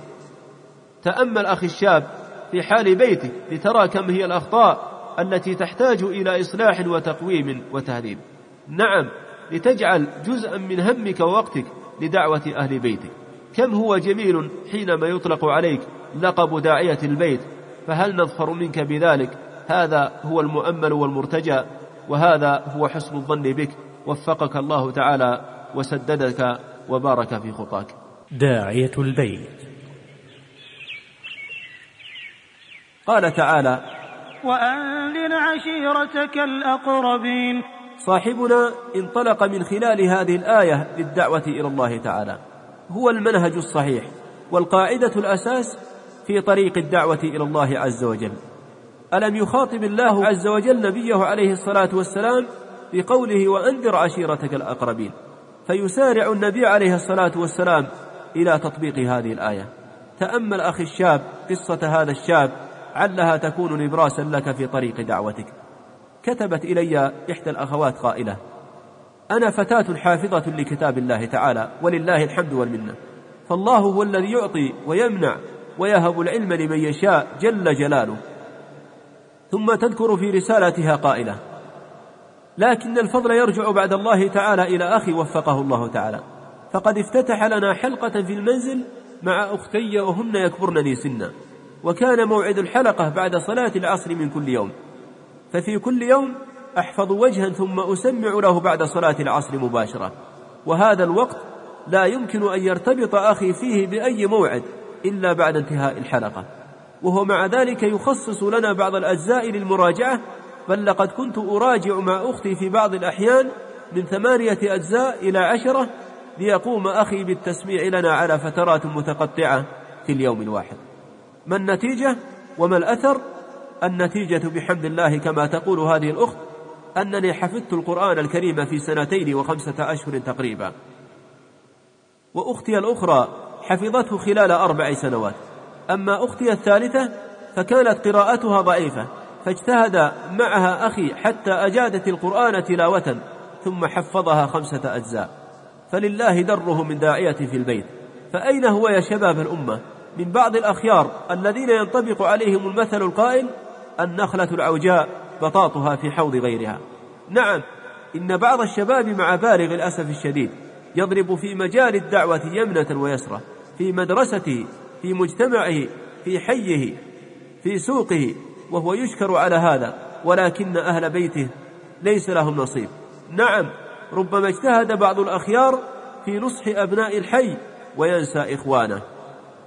تأمل أخي الشاب في حال بيتك لترى كم هي الأخطاء التي تحتاج إلى إصلاح وتقويم وتهذيب. نعم لتجعل جزءا من همك ووقتك لدعوة أهل بيتك. كم هو جميل حينما يطلق عليك لقب داعية البيت فهل نظفر منك بذلك؟ هذا هو المؤمل والمرتجى وهذا هو حسن الظن بك. وفقك الله تعالى وسددك وبارك في خطاك. داعية البيت. قال تعالى وأنذر عشيرتك الأقربين. صاحبنا انطلق من خلال هذه الآية للدعوة إلى الله تعالى. هو المنهج الصحيح والقاعدة الأساس في طريق الدعوة إلى الله عز وجل. ألم يخاطب الله عز وجل نبيه عليه الصلاة والسلام بقوله وأنذر عشيرتك الأقربين؟ فيسارع النبي عليه الصلاة والسلام إلى تطبيق هذه الآية. تأمل أخي الشاب قصة هذا الشاب علها تكون نبراسا لك في طريق دعوتك. كتبت إلي إحدى الأخوات قائلة أنا فتاة حافظة لكتاب الله تعالى ولله الحمد والمنة. فالله هو الذي يعطي ويمنع ويهب العلم لمن يشاء جل جلاله ثم تذكر في رسالتها قائلة لكن الفضل يرجع بعد الله تعالى إلى أخي وفقه الله تعالى فقد افتتح لنا حلقة في المنزل مع أختي وهن يكبرنني سنا وكان موعد الحلقة بعد صلاة العصر من كل يوم ففي كل يوم أحفظ وجها ثم أسمع له بعد صلاة العصر مباشرة وهذا الوقت لا يمكن أن يرتبط أخي فيه بأي موعد. إلا بعد انتهاء الحلقة. وهو مع ذلك يخصص لنا بعض الأجزاء للمراجعة بل لقد كنت أراجع مع أختي في بعض الأحيان من ثمانية أجزاء إلى عشرة ليقوم أخي بالتسميع لنا على فترات متقطعة في اليوم الواحد. ما النتيجة؟ وما الأثر؟ النتيجة بحمد الله كما تقول هذه الأخت أنني حفظت القرآن الكريم في سنتين وخمسة أشهر تقريبا. وأختي الأخرى حفظته خلال أربع سنوات. أما أختي الثالثة فكانت قراءتها ضعيفة فاجتهد معها أخي حتى أجادت القرآن تلاوة ثم حفظها خمسة أجزاء. فلله دره من داعية في البيت. فأين هو يا شباب الأمة؟ من بعض الأخيار الذين ينطبق عليهم المثل القائل النخلة العوجاء بطاطها في حوض غيرها. نعم إن بعض الشباب مع بالغ الأسف الشديد يضرب في مجال الدعوة يمنة ويسرى في مدرسته في مجتمعه في حيه في سوقه وهو يشكر على هذا ولكن أهل بيته ليس لهم نصيب. نعم ربما اجتهد بعض الأخيار في نصح أبناء الحي وينسى إخوانه.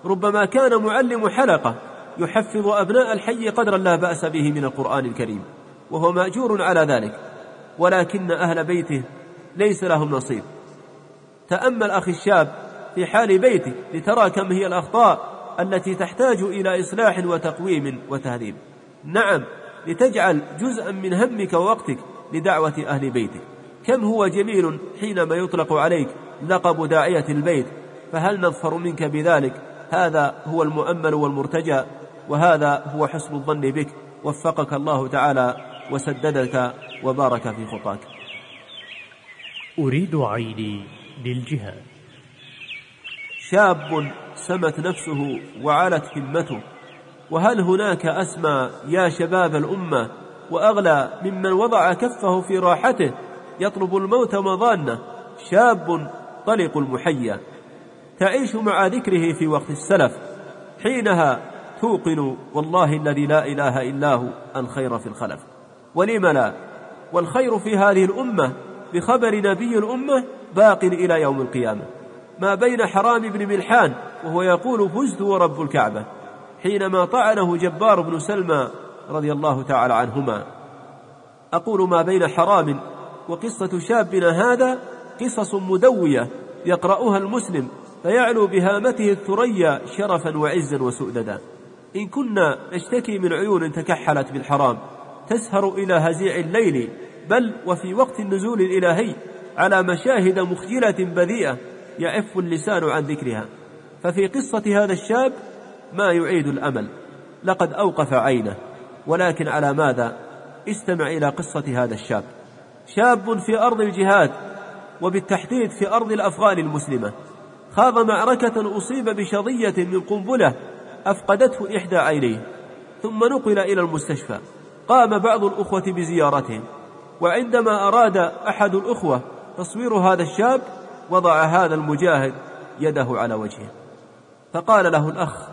ربما كان معلم حلقة يحفظ أبناء الحي قدرا لا بأس به من القرآن الكريم وهو مأجور على ذلك ولكن أهل بيته ليس لهم نصيب. تأمل أخي الشاب في حال بيتك لترى كم هي الأخطاء التي تحتاج إلى إصلاح وتقويم وتهذيب. نعم لتجعل جزءا من همك ووقتك لدعوة أهل بيتك. كم هو جميل حينما يطلق عليك لقب داعية البيت فهل نظفر منك بذلك؟ هذا هو المؤمل والمرتجى وهذا هو حسن الظن بك. وفقك الله تعالى وسددك وبارك في خطاك. أريد عيني للجهاد. شاب سمت نفسه وعلت همته. وهل هناك أسمى يا شباب الأمة وأغلى ممن وضع كفه في راحته يطلب الموت مضانه شاب طلق المحيا. تعيش مع ذكره في وقت السلف. حينها توقن والله الذي لا إله إلا هو الخير في الخلف. ولم لا؟ والخير في هذه الأمة بخبر نبي الأمة باق إلى يوم القيامة. ما بين حرام بن ملحان وهو يقول فزت ورب الكعبة حينما طعنه جبار بن سلمى رضي الله تعالى عنهما. أقول ما بين حرام وقصة شابنا هذا قصص مدوية يقرأها المسلم فيعلو بهامته الثريا شرفا وعزا وسؤددا. إن كنا نشتكي من عيون تكحلت بالحرام تسهر إلى هزيع الليل بل وفي وقت النزول الإلهي على مشاهد مخجلة بذيئة يعف اللسان عن ذكرها. ففي قصة هذا الشاب ما يعيد الأمل. لقد أوقف عينه. ولكن على ماذا؟ استمع إلى قصة هذا الشاب. شاب في أرض الجهاد وبالتحديد في أرض الأفغان المسلمة. خاض معركة أصيب بشظية من قنبلة أفقدته إحدى عينيه. ثم نقل إلى المستشفى. قام بعض الأخوة بزيارته. وعندما أراد أحد الأخوة تصوير هذا الشاب وضع هذا المجاهد يده على وجهه. فقال له الأخ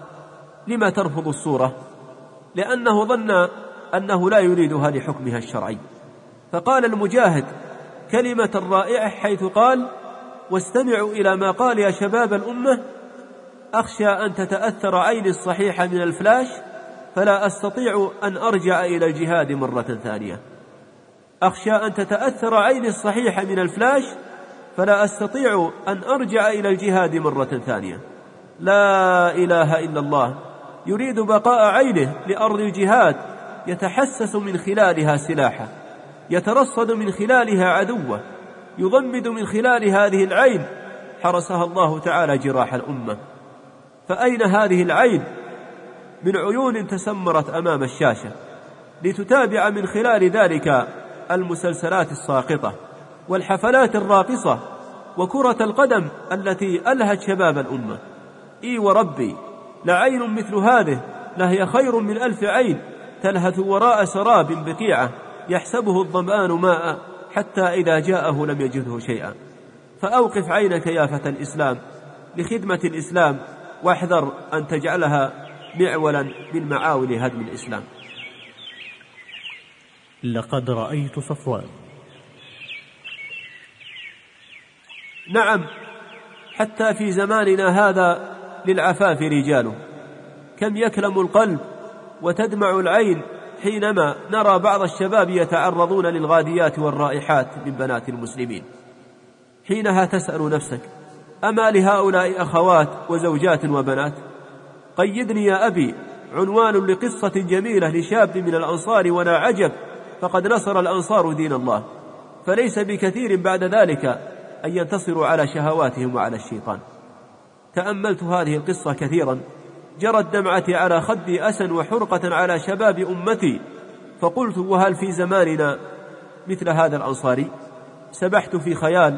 لما ترفض الصورة؟ لأنه ظن أنه لا يريدها لحكمها الشرعي. فقال المجاهد كلمة رائعة حيث قال واستمعوا إلى ما قال يا شباب الأمة أخشى أن تتأثر عيني الصحيحة من الفلاش فلا أستطيع أن أرجع إلى الجهاد مرة ثانية. أخشى أن تتأثر عيني الصحيحة من الفلاش فلا أستطيع أن أرجع إلى الجهاد مرة ثانية. لا إله إلا الله. يريد بقاء عينه لأرض الجهاد. يتحسس من خلالها سلاحه. يترصد من خلالها عدوه. يضمد من خلال هذه العين. حرسها الله تعالى جراح الأمة. فأين هذه العين؟ من عيون تسمرت أمام الشاشة. لتتابع من خلال ذلك المسلسلات الساقطة والحفلات الراقصة وكرة القدم التي ألهت شباب الأمة. إي وربي لعين مثل هذه لهي خير من ألف عين. تلهث وراء سراب بقيعة يحسبه الظمآن ماء حتى إذا جاءه لم يجده شيئا. فأوقف عينك يا فتى الإسلام لخدمة الإسلام واحذر أن تجعلها معولا من معاول هدم الإسلام. لقد رأيت صفوان. نعم حتى في زماننا هذا للعفاف رجال. كم يكلم القلب وتدمع العين حينما نرى بعض الشباب يتعرضون للغاديات والرائحات من بنات المسلمين. حينها تسأل نفسك أما لهؤلاء أخوات وزوجات وبنات؟ قيدني يا أبي عنوان لقصة جميلة لشاب من الأنصار ولا عجب فقد نصر الأنصار دين الله. فليس بكثير بعد ذلك أن ينتصروا على شهواتهم وعلى الشيطان. تأملت هذه القصة كثيرا. جرت دمعتي على خدي أسا وحرقة على شباب أمتي. فقلت وهل في زماننا مثل هذا الأنصاري؟ سبحت في خيال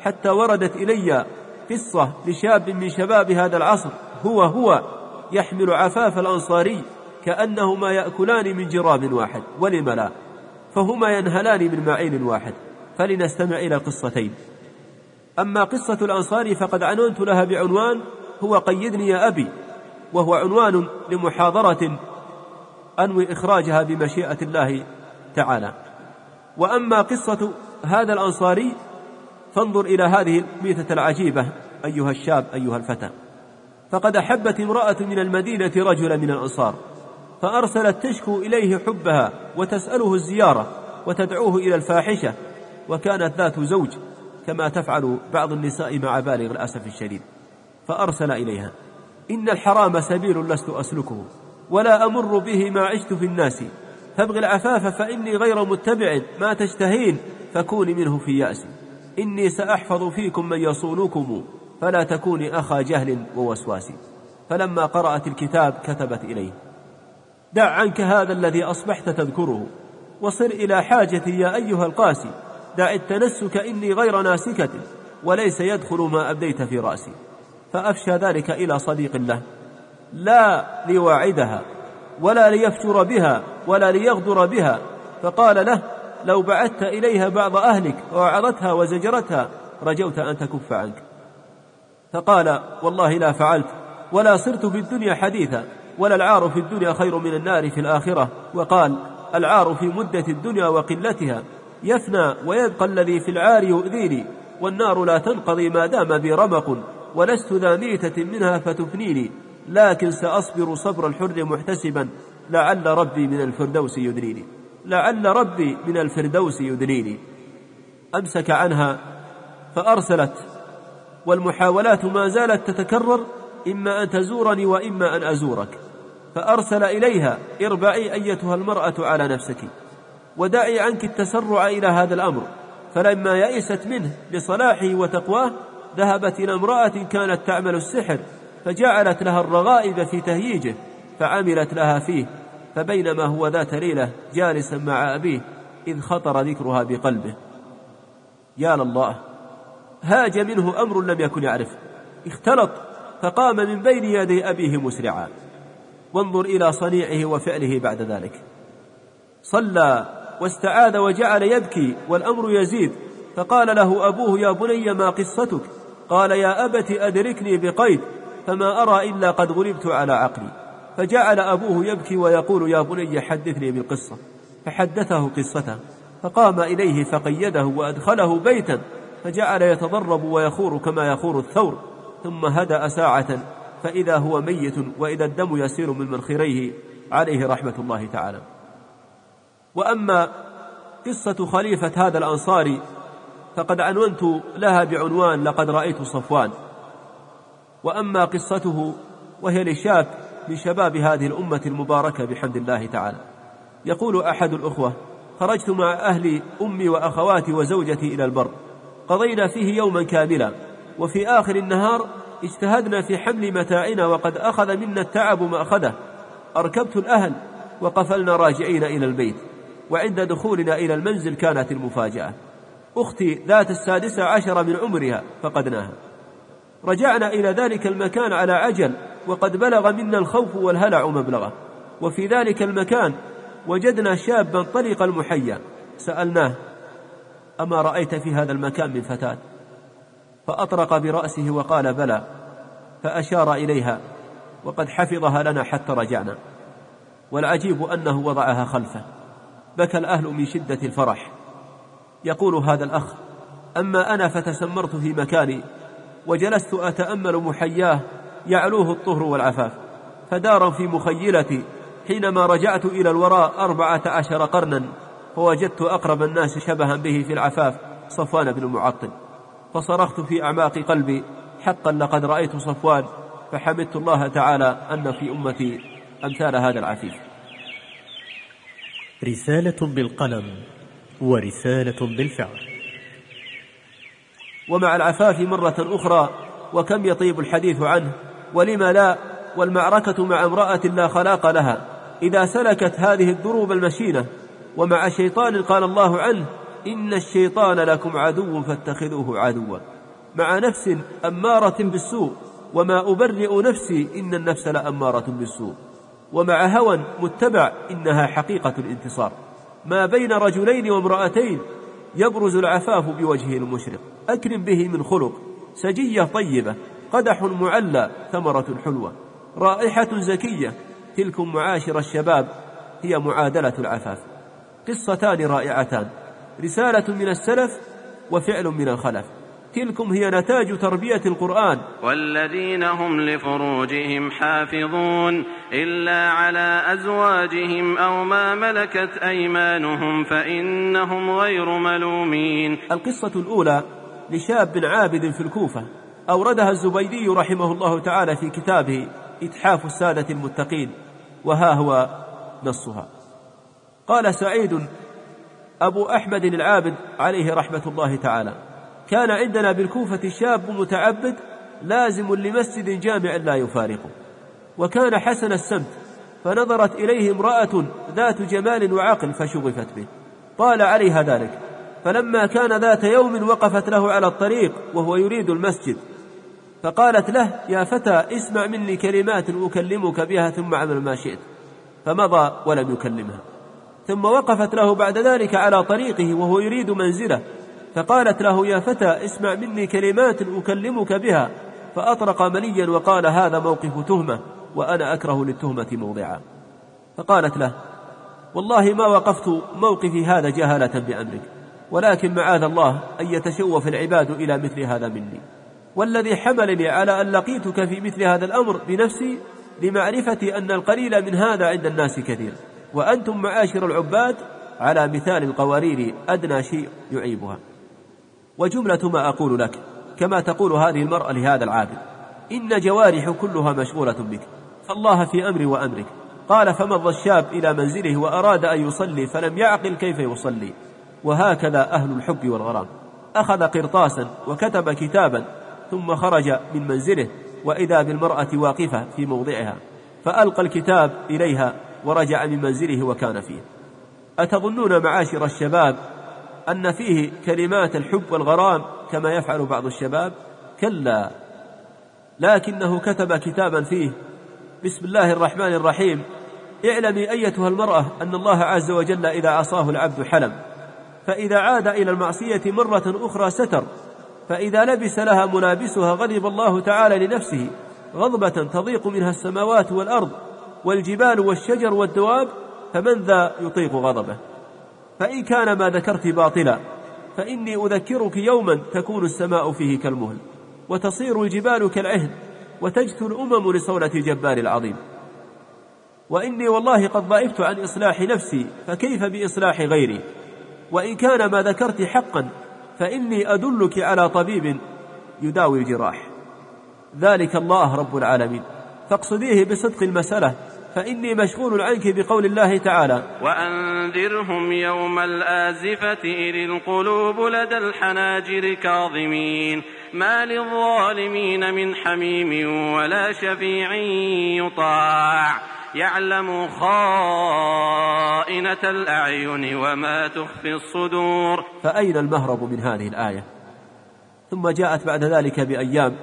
حتى وردت إلي قصة لشاب من شباب هذا العصر. هو هو يحمل عفاف الأنصاري كأنهما يأكلان من جراب واحد. ولم لا؟ فهما ينهلان من معين واحد فلنستمع إلى القصتين أما قصة الأنصار فقد عنونت لها بعنوان هو قيدني يا أبي وهو عنوان لمحاضرة أنوي إخراجها بمشيئة الله تعالى. وأما قصة هذا الأنصاري فانظر إلى هذه الميتة العجيبة أيها الشاب أيها الفتى. فقد أحبت امرأة من المدينة رجلا من الأنصار. فأرسلت تشكو إليه حبها وتسأله الزيارة وتدعوه إلى الفاحشة وكانت ذات زوج كما تفعل بعض النساء مع بالغ الأسف الشديد. فأرسل إليها إن الحرام سبيل لست أسلكه ولا أمر به ما عشت في الناس. فابغ العفاف فإني غير متبع ما تشتهين فكوني منه في يأس. إني سأحفظ فيكم من يصونكم فلا تكوني أخا جهل ووسواس. فلما قرأت الكتاب كتبت إليه. دع عنك هذا الذي أصبحت تذكره. وصر إلى حاجتي يا أيها القاسي. دع التنسك إني غير ناسكة وليس يدخل ما أبديت في رأسي. فأفشى ذلك إلى صديق له لا ليواعدها ولا ليفجر بها ولا ليغدر بها. فقال له لو بعثت إليها بعض أهلك ووعظتها وزجرتها رجوت أن تكف عنك. فقال والله لا فعلت ولا صرت في الدنيا حديثا. ولا العار في الدنيا خير من النار في الآخرة. وقال العار في مدة الدنيا وقلتها يفنى ويبقى الذي في العار يؤذيني والنار لا تنقضي ما دام بي رمق ولست ذا ميتة منها فتفنيني لكن سأصبر صبر الحر محتسبا لعل ربي من الفردوس يدنيني. لعل ربي من الفردوس يدنيني. أمسك عنها فأرسلت والمحاولات ما زالت تتكرر إما أن تزورني وإما أن أزورك. فأرسل إليها اربعي أيتها المرأة على نفسك. ودعي عنك التسرع إلى هذا الأمر. فلما يئست منه لصلاحه وتقواه ذهبت إلى امرأة كانت تعمل السحر فجعلت لها الرغائب في تهييجه فعملت لها فيه. فبينما هو ذات ليلة جالسا مع أبيه إذ خطر ذكرها بقلبه. يا لله هاج منه أمر لم يكن يعرفه. اختلط. فقام من بين يدي أبيه مسرعا. وانظر إلى صنيعه وفعله بعد ذلك. صلى واستعاذ وجعل يبكي والأمر يزيد. فقال له أبوه يا بني ما قصتك؟ قال يا أبت أدركني بقيد فما أرى إلا قد غلبت على عقلي. فجعل أبوه يبكي ويقول يا بني حدثني بالقصة. فحدثه قصته. فقام إليه فقيده وأدخله بيتا. فجعل يتضرب ويخور كما يخور الثور. ثم هدأ ساعة فإذا هو ميت وإذا الدم يسير من منخريه عليه رحمة الله تعالى. وأما قصة خليفة هذا الأنصاري فقد عنونت لها بعنوان لقد رأيت صفوان. وأما قصته وهي لشاب من شباب هذه الأمة المباركة بحمد الله تعالى. يقول أحد الأخوة خرجت مع أهلي أمي وأخواتي وزوجتي إلى البر قضينا فيه يوما كاملا وفي آخر النهار اجتهدنا في حمل متاعنا وقد أخذ منا التعب ما أخذه أركبت الأهل وقفلنا راجعين إلى البيت وعند دخولنا إلى المنزل كانت المفاجأة. أختي ذات السادسة عشر من عمرها فقدناها. رجعنا إلى ذلك المكان على عجل وقد بلغ منا الخوف والهلع مبلغه. وفي ذلك المكان وجدنا شابا طلق المحيا. سألناه أما رأيت في هذا المكان من فتاة؟ فأطرق برأسه وقال بلى فأشار إليها وقد حفظها لنا حتى رجعنا. والعجيب أنه وضعها خلفه بكى الأهل من شدة الفرح. يقول هذا الأخ أما أنا فتسمرت في مكاني وجلست أتأمل محياه يعلوه الطهر والعفاف فدارا في مخيلتي حينما رجعت إلى الوراء أربعة عشر قرنا فوجدت أقرب الناس شبها به في العفاف صفوان بن المعطل فصرخت في أعماق قلبي حقا لقد رأيت صفوان فحمدت الله تعالى أن في أمتي أمثال هذا العفيف رسالة بالقلم ورسالة بالفعل. ومع العفاف مرة أخرى وكم يطيب الحديث عنه ولم لا والمعركة مع امرأة لا خلاق لها إذا سلكت هذه الدروب المشينة ومع شيطان قال الله عنه إن الشيطان لكم عدو فاتخذوه عدوا. مع نفس أمارة بالسوء وما أبرئ نفسي إن النفس لأمارة بالسوء. ومع هوى متبع إنها حقيقة الانتصار. ما بين رجلين وامرأتين يبرز العفاف بوجهه المشرق. أكرم به من خلق. سجية طيبة. قدح معلى ثمرة حلوة. رائحة زكية. تلكم معاشر الشباب هي معادلة العفاف. قصتان رائعتان. رسالة من السلف وفعل من الخلف. تلكم هي نتاج تربية القرآن. والذين هم لفروجهم حافظون إلا على أزواجهم أو ما ملكت أيمانهم فإنهم غير ملومين. القصة الأولى لشاب عابد في الكوفة. أوردها الزبيدي رحمه الله تعالى في كتابه إتحاف السادة المتقين وها هو نصها. قال سعيد أبو أحمد العابد عليه رحمة الله تعالى. كان عندنا بالكوفة شاب متعبد لازم لمسجد جامع لا يفارقه. وكان حسن السمت فنظرت إليه امرأة ذات جمال وعقل فشغفت به. طال عليها ذلك. فلما كان ذات يوم وقفت له على الطريق وهو يريد المسجد فقالت له يا فتى اسمع مني كلمات أكلمك بها ثم اعمل ما شئت فمضى ولم يكلمها. ثم وقفت له بعد ذلك على طريقه وهو يريد منزله فقالت له يا فتى اسمع مني كلمات أكلمك بها. فأطرق مليا وقال هذا موقف تهمة وأنا أكره للتهمة موضعا. فقالت له والله ما وقفت موقفي هذا جهالة بأمرك ولكن معاذ الله أن يتشوف العباد إلى مثل هذا مني. والذي حملني على أن لقيتك في مثل هذا الأمر بنفسي لمعرفة أن القليل من هذا عند الناس كثير. وأنتم معاشر العباد على مثال القوارير أدنى شيء يعيبها. وجملة ما أقول لك كما تقول هذه المرأة لهذا العابد إن جوارح كلها مشغولة بك فالله في أمري وأمرك. قال فمضى الشاب إلى منزله وأراد أن يصلي فلم يعقل كيف يصلي. وهكذا أهل الحب والغرام. أخذ قرطاسا وكتب كتابا ثم خرج من منزله وإذا بالمرأة واقفة في موضعها فألقى الكتاب إليها ورجع من منزله وكان فيه. أتظنون معاشر الشباب أن فيه كلمات الحب والغرام كما يفعل بعض الشباب؟ كلا. لكنه كتب كتابا فيه. بسم الله الرحمن الرحيم. اعلمي أيتها المرأة أن الله عز وجل إذا عصاه العبد حلم. فإذا عاد إلى المعصية مرة أخرى ستر. فإذا لبس لها ملابسها غضب الله تعالى لنفسه. غضبة تضيق منها السماوات والأرض. والجبال والشجر والدواب فمن ذا يطيق غضبه؟ فإن كان ما ذكرت باطلا فإني أذكرك يوما تكون السماء فيه كالمهل وتصير الجبال كالعهن وتجثو الأمم لصولة جبار العظيم. وإني والله قد ضعفت عن إصلاح نفسي فكيف بإصلاح غيري؟ وإن كان ما ذكرت حقا فإني أدلك على طبيب يداوي الجراح. ذلك الله رب العالمين. فاقصديه بصدق المسألة فإني مشغول عنك بقول الله تعالى. وأنذرهم يوم الآزفة إذ القلوب لدى الحناجر كاظمين. ما للظالمين من حميم ولا شفيع يطاع. يعلم خائنة الأعين وما تخفي الصدور. فأين المهرب من هذه الآية؟ ثم جاءت بعد ذلك بأيام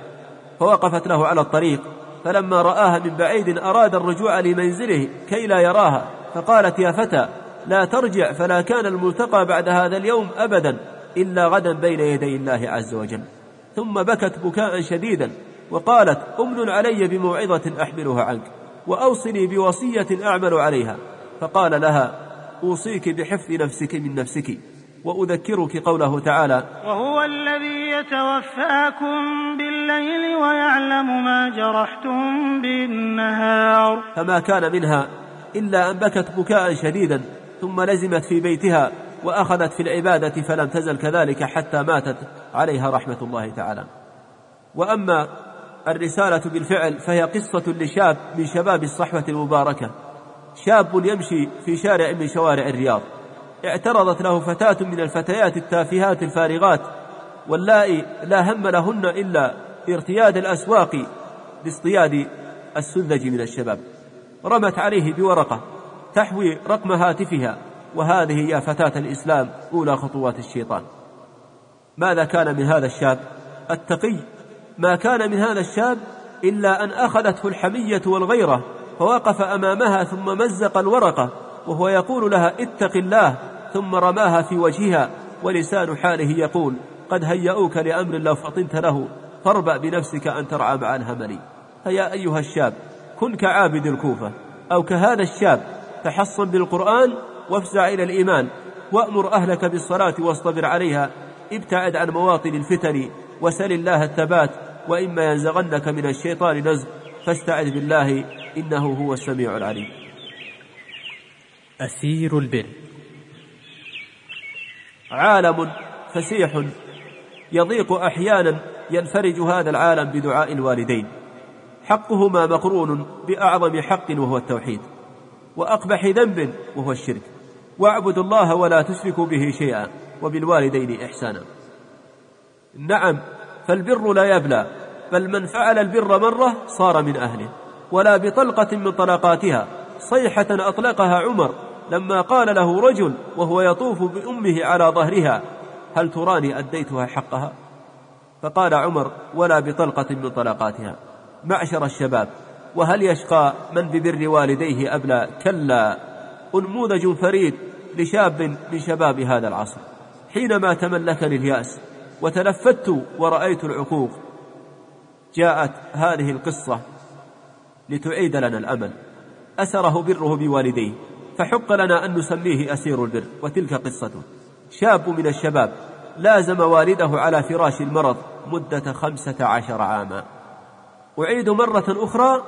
فوقفت له على الطريق فلما رآها من بعيد أراد الرجوع لمنزله كي لا يراها فقالت يا فتى لا ترجع فلا كان الملتقى بعد هذا اليوم أبدا إلا غدا بين يدي الله عز وجل. ثم بكت بكاء شديدا وقالت أمن علي بموعظة أحملها عنك وأوصني بوصية أعمل عليها. فقال لها أوصيك بحفظ نفسك من نفسك. وأذكرك قوله تعالى وهو الذي يتوفاكم بالليل ويعلم ما جرحتم بالنهار. فما كان منها إلا أن بكت بكاء شديدا ثم لزمت في بيتها وأخذت في العبادة فلم تزل كذلك حتى ماتت عليها رحمة الله تعالى. وأما الرسالة بالفعل فهي قصة لشاب من شباب الصحوة المباركة. شاب يمشي في شارع من شوارع الرياض. اعترضت له فتاة من الفتيات التافهات الفارغات واللائي لا هم لهن إلا ارتياد الأسواق لاصطياد السذج من الشباب. رمت عليه بورقة تحوي رقم هاتفها وهذه يا فتاة الإسلام أولى خطوات الشيطان. ماذا كان من هذا الشاب؟ التقي ما كان من هذا الشاب إلا أن أخذته الحمية والغيرة فوقف أمامها ثم مزق الورقة وهو يقول لها اتق الله ثم رماها في وجهها ولسان حاله يقول قد هيأوك لأمر لو فطنت له فاربأ بنفسك أن ترعى مع الهمل فيا أيها الشاب كن كعابد الكوفة أو كهذا الشاب تحصن بالقرآن وافزع إلى الإيمان وأمر أهلك بالصلاة واصطبر عليها ابتعد عن مواطن الفتن وسل الله الثبات وإما ينزغنك من الشيطان نزغ فاستعذ بالله إنه هو السميع العليم. أسير البر. عالم فسيح يضيق أحيانا ينفرج هذا العالم بدعاء الوالدين. حقهما مقرون بأعظم حق وهو التوحيد وأقبح ذنب وهو الشرك. واعبدوا الله ولا تشركوا به شيئا وبالوالدين إحسانا. نعم فالبر لا يبلى بل من فعل البر مرة صار من أهله ولا بطلقة من طلقاتها صيحة أطلقها عمر لما قال له رجل وهو يطوف بأمه على ظهرها هل تراني أديتها حقها؟ فقال عمر ولا بطلقة من طلقاتها معشر الشباب وهل يشقى من ببر والديه أبلى كلا أنموذج فريد لشاب من شباب هذا العصر حينما تملكني اليأس وتلفت ورأيت العقوق جاءت هذه القصة لتعيد لنا الأمل. أسره بره بوالديه. فحق لنا أن نسميه أسير البر وتلك قصته. شاب من الشباب لازم والده على فراش المرض مدة خمسة عشر عاما. أعيد مرة أخرى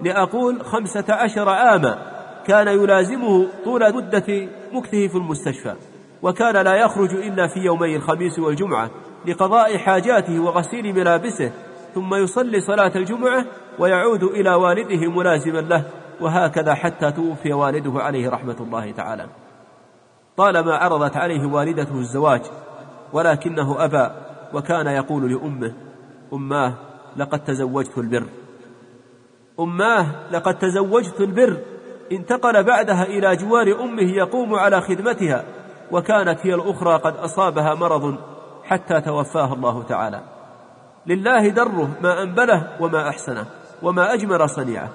لأقول خمسة عشر عاما كان يلازمه طول مدة مكثه في المستشفى وكان لا يخرج إلا في يومي الخميس والجمعة لقضاء حاجاته وغسيل ملابسه ثم يصلي صلاة الجمعة ويعود إلى والده ملازما له. وهكذا حتى توفي والده عليه رحمة الله تعالى. طالما عرضت عليه والدته الزواج ولكنه أبى وكان يقول لأمه أماه لقد تزوجت البر. أماه لقد تزوجت البر. انتقل بعدها إلى جوار أمه يقوم على خدمتها وكانت هي الأخرى قد أصابها مرض حتى توفاها الله تعالى. لله دره ما أنبله وما أحسنه وما أجمل صنيعه.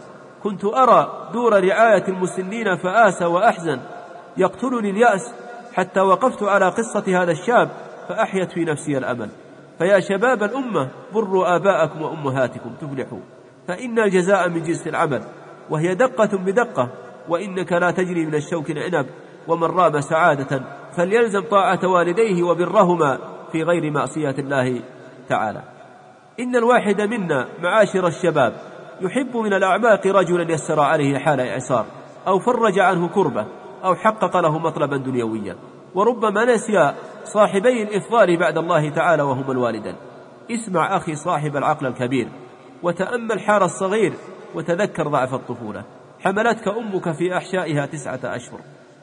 كنت أرى دور رعاية المسنين فآسى وأحزن يقتلني اليأس حتى وقفت على قصة هذا الشاب فأحيت في نفسي الأمل. فيا شباب الأمة بروا آباءكم وأمهاتكم تفلحوا. فإن الجزاء من جنس العمل وهي دقة بدقة وإنك لا تجري من الشوك العنب ومن رام سعادة فليلزم طاعة والديه وبرهما في غير معصية الله تعالى. إن الواحد منا معاشر الشباب يحب من الأعماق رجلا يسر عليه حال إعسار أو فرج عنه كربة أو حقق له مطلبا دنيويا. وربما نسي صاحبي الإفضال بعد الله تعالى وهما الوالدان. اسمع أخي صاحب العقل الكبير وتأمل حال الصغير وتذكر ضعف الطفولة. حملتك أمك في أحشائها تسعة أشهر.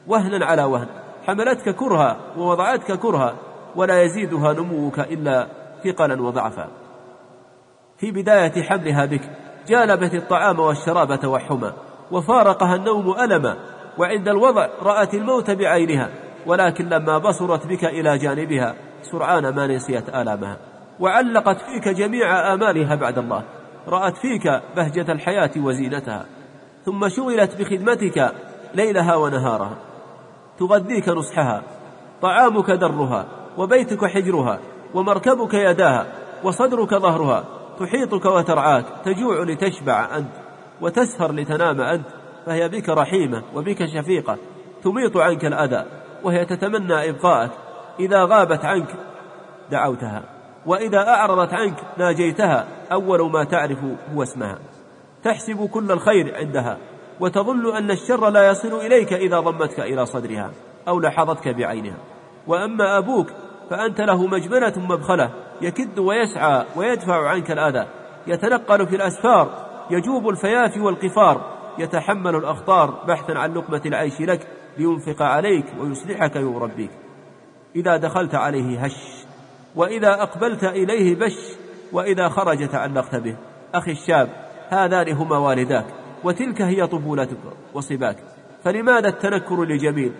وهنا على وهن. حملتك كرها ووضعتك كرها ولا يزيدها نموك إلا ثقلا وضعفا. في بداية حملها بك جانبت الطعام والشراب توحما وفارقها النوم ألما وعند الوضع رأت الموت بعينها ولكن لما بصرت بك إلى جانبها سرعان ما نسيت آلامها. وعلقت فيك جميع آمالها بعد الله رأت فيك بهجة الحياة وزينتها ثم شغلت بخدمتك ليلها ونهارها. تغذيك نصحها طعامك درها وبيتك حجرها ومركبك يداها وصدرك ظهرها تحيطك وترعاك تجوع لتشبع أنت وتسهر لتنام أنت فهي بك رحيمة وبك شفيقة تميط عنك الأذى وهي تتمنى إبقاءك إذا غابت عنك دعوتها وإذا أعرضت عنك ناجيتها أول ما تعرف هو اسمها. تحسب كل الخير عندها وتظن أن الشر لا يصل إليك إذا ضمتك إلى صدرها أو لحظتك بعينها. وأما أبوك فأنت له مجمنة مبخلة يكد ويسعى ويدفع عنك الأذى. يتنقل في الأسفار يجوب الفيافي والقفار. يتحمل الأخطار بحثا عن لقمة العيش لك لينفق عليك ويصلحك ويربيك إذا دخلت عليه هش وإذا أقبلت إليه بش وإذا خرج تعلقت به. أخي الشاب هذان هما والداك وتلك هي طفولتك وصباك. فلماذا التنكر لجميل؟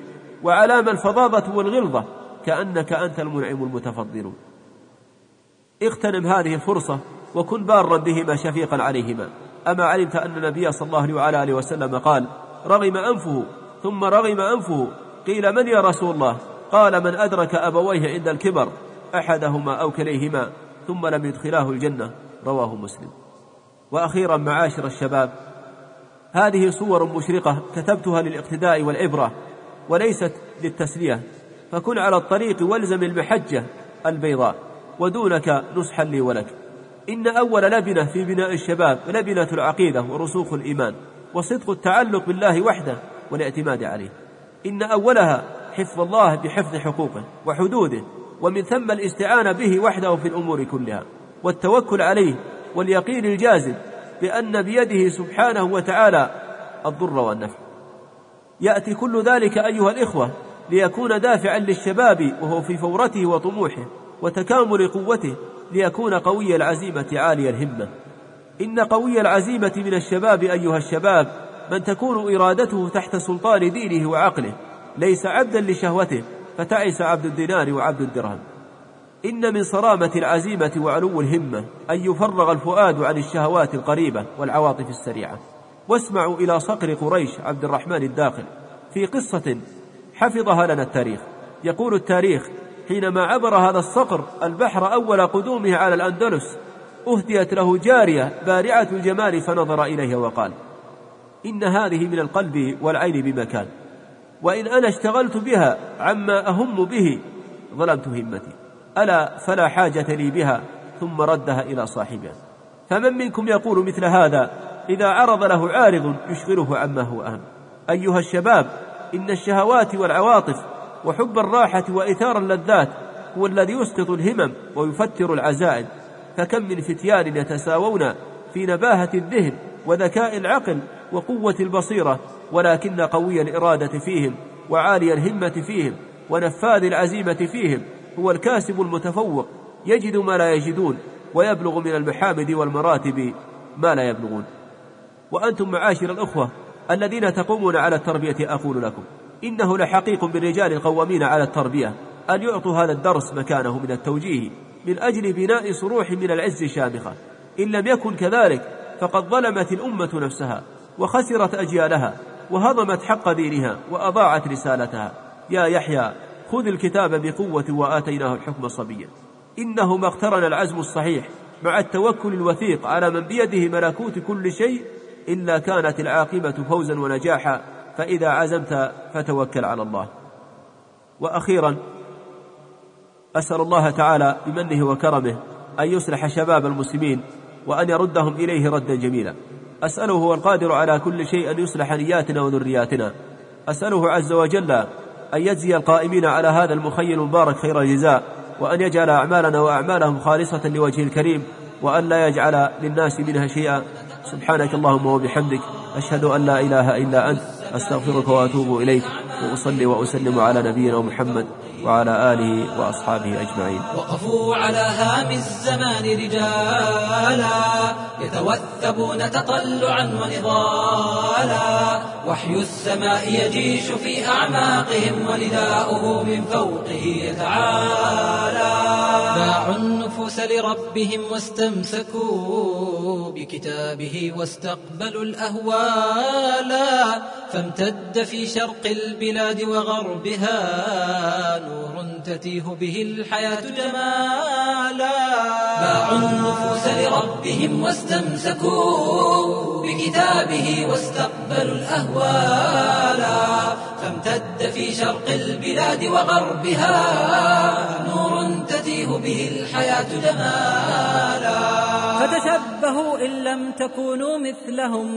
وعلام الفظاظة والغلظة؟ كأنك أنت المنعم المتفضل. اغتنم هذه الفرصة وكن بارا بهما شفيقا عليهما. أما علمت أن النبي صلى الله عليه وسلم قال رغم أنفه ثم رغم أنفه قيل من يا رسول الله؟ قال من أدرك أبويه عند الكبر أحدهما أو كليهما ثم لم يدخلاه الجنة. رواه مسلم. وأخيرا معاشر الشباب هذه صور مشرقة كتبتها للاقتداء والعبرة وليست للتسلية. فكن على الطريق والزم المحجة البيضاء. ودونك نصحا لي ولك. إن أول لبنة في بناء الشباب لبنة العقيدة ورسوخ الإيمان وصدق التعلق بالله وحده والاعتماد عليه. إن أولها حفظ الله بحفظ حقوقه وحدوده ومن ثم الاستعانة به وحده في الأمور كلها والتوكل عليه واليقين الجازم بأن بيده سبحانه وتعالى الضر والنفع. يأتي كل ذلك أيها الإخوة ليكون دافعا للشباب وهو في فورته وطموحه وتكامل قوته ليكون قوي العزيمة عالي الهمة. إن قوي العزيمة من الشباب أيها الشباب من تكون إرادته تحت سلطان دينه وعقله ليس عبدا لشهوته فتعس عبد الدينار وعبد الدرهم. إن من صرامة العزيمة وعلو الهمة أن يفرغ الفؤاد عن الشهوات القريبة والعواطف السريعة. واسمعوا إلى صقر قريش عبد الرحمن الداخل في قصة حفظها لنا التاريخ. يقول التاريخ حينما عبر هذا الصقر البحر أول قدومه على الأندلس أهديت له جارية بارعة الجمال فنظر إليها وقال إن هذه من القلب والعين بمكان وإن أنا اشتغلت بها عما أهم به ظلمت همتي ألا فلا حاجة لي بها ثم ردها إلى صاحبها. فمن منكم يقول مثل هذا إذا عرض له عارض يشغله عما هو أهم؟ أيها الشباب إن الشهوات والعواطف وحب الراحة وإثار اللذات هو الذي يسقط الهمم ويفتر العزائم. فكم من فتيان يتساوون في نباهة الذهن وذكاء العقل وقوة البصيرة ولكن قوي الإرادة فيهم وعالي الهمة فيهم ونفاذ العزيمة فيهم. هو الكاسب المتفوق يجد ما لا يجدون ويبلغ من المحامد والمراتب ما لا يبلغون. وأنتم معاشر الأخوة الذين تقومون على التربية أقول لكم إنه لحقيق بالرجال القوامين على التربية أن يعطوا هذا الدرس مكانه من التوجيه من أجل بناء صروح من العز شامخة. إن لم يكن كذلك فقد ظلمت الأمة نفسها وخسرت أجيالها وهضمت حق دينها وأضاعت رسالتها. يا يحيى خذ الكتاب بقوة وآتيناه الحكم صبيا. إنه ما اقترن العزم الصحيح مع التوكل الوثيق على من بيده ملكوت كل شيء إلا كانت العاقبة فوزا ونجاحا. فإذا عزمت فتوكل على الله. وأخيرا أسأل الله تعالى بمنه وكرمه أن يصلح شباب المسلمين وأن يردهم إليه ردا جميلا. أسأله هو القادر على كل شيء أن يصلح نياتنا وذرياتنا. أسأله عز وجل أن يجزي القائمين على هذا المخيل المبارك خير الجزاء وأن يجعل أعمالنا وأعمالهم خالصة لوجه الكريم وأن لا يجعل للناس منها شيئا. سبحانك اللهم وبحمدك أشهد أن لا إله إلا أنت. أستغفرك وأتوب إليك وأصلي وأسلم على نبينا محمد وعلى آله وأصحابه أجمعين. وقفوا على هام الزمان رجالا يتوثبون تطلعا ونضالا وحي السماء يجيش في أعماقهم ونداؤه من فوقه يتعالى. باعوا النفوس لربهم واستمسكوا بكتابه واستقبلوا الأهوالا فامتد في شرق البلاد وغربها نور تتيه به الحياة جمالا باعوا النفوس لربهم واستمسكوا بكتابه واستقبلوا الأهوالا فامتد في شرق البلاد وغربها نور تتيه به الحياة جمالا. فتشبهوا إن لم تكونوا مثلهم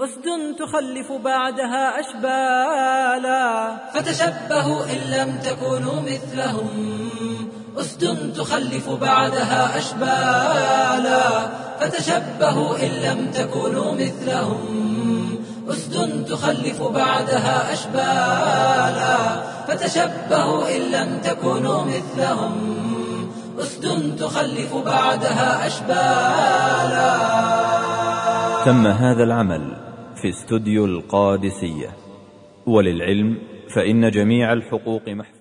أسد تخلف بعدها أشبالا. فتشبهوا إن لم تكونوا مثلهم أسد تخلف بعدها أشبالا. فتشبهوا إن لم تكونوا مثلهم أسد تخلف بعدها أشبالا فتشبهوا إن لم تكونوا مثلهم. أسد تخلف بعدها أشبالا. تم هذا العمل في استوديو القادسية. وللعلم فإن جميع الحقوق محفوظة.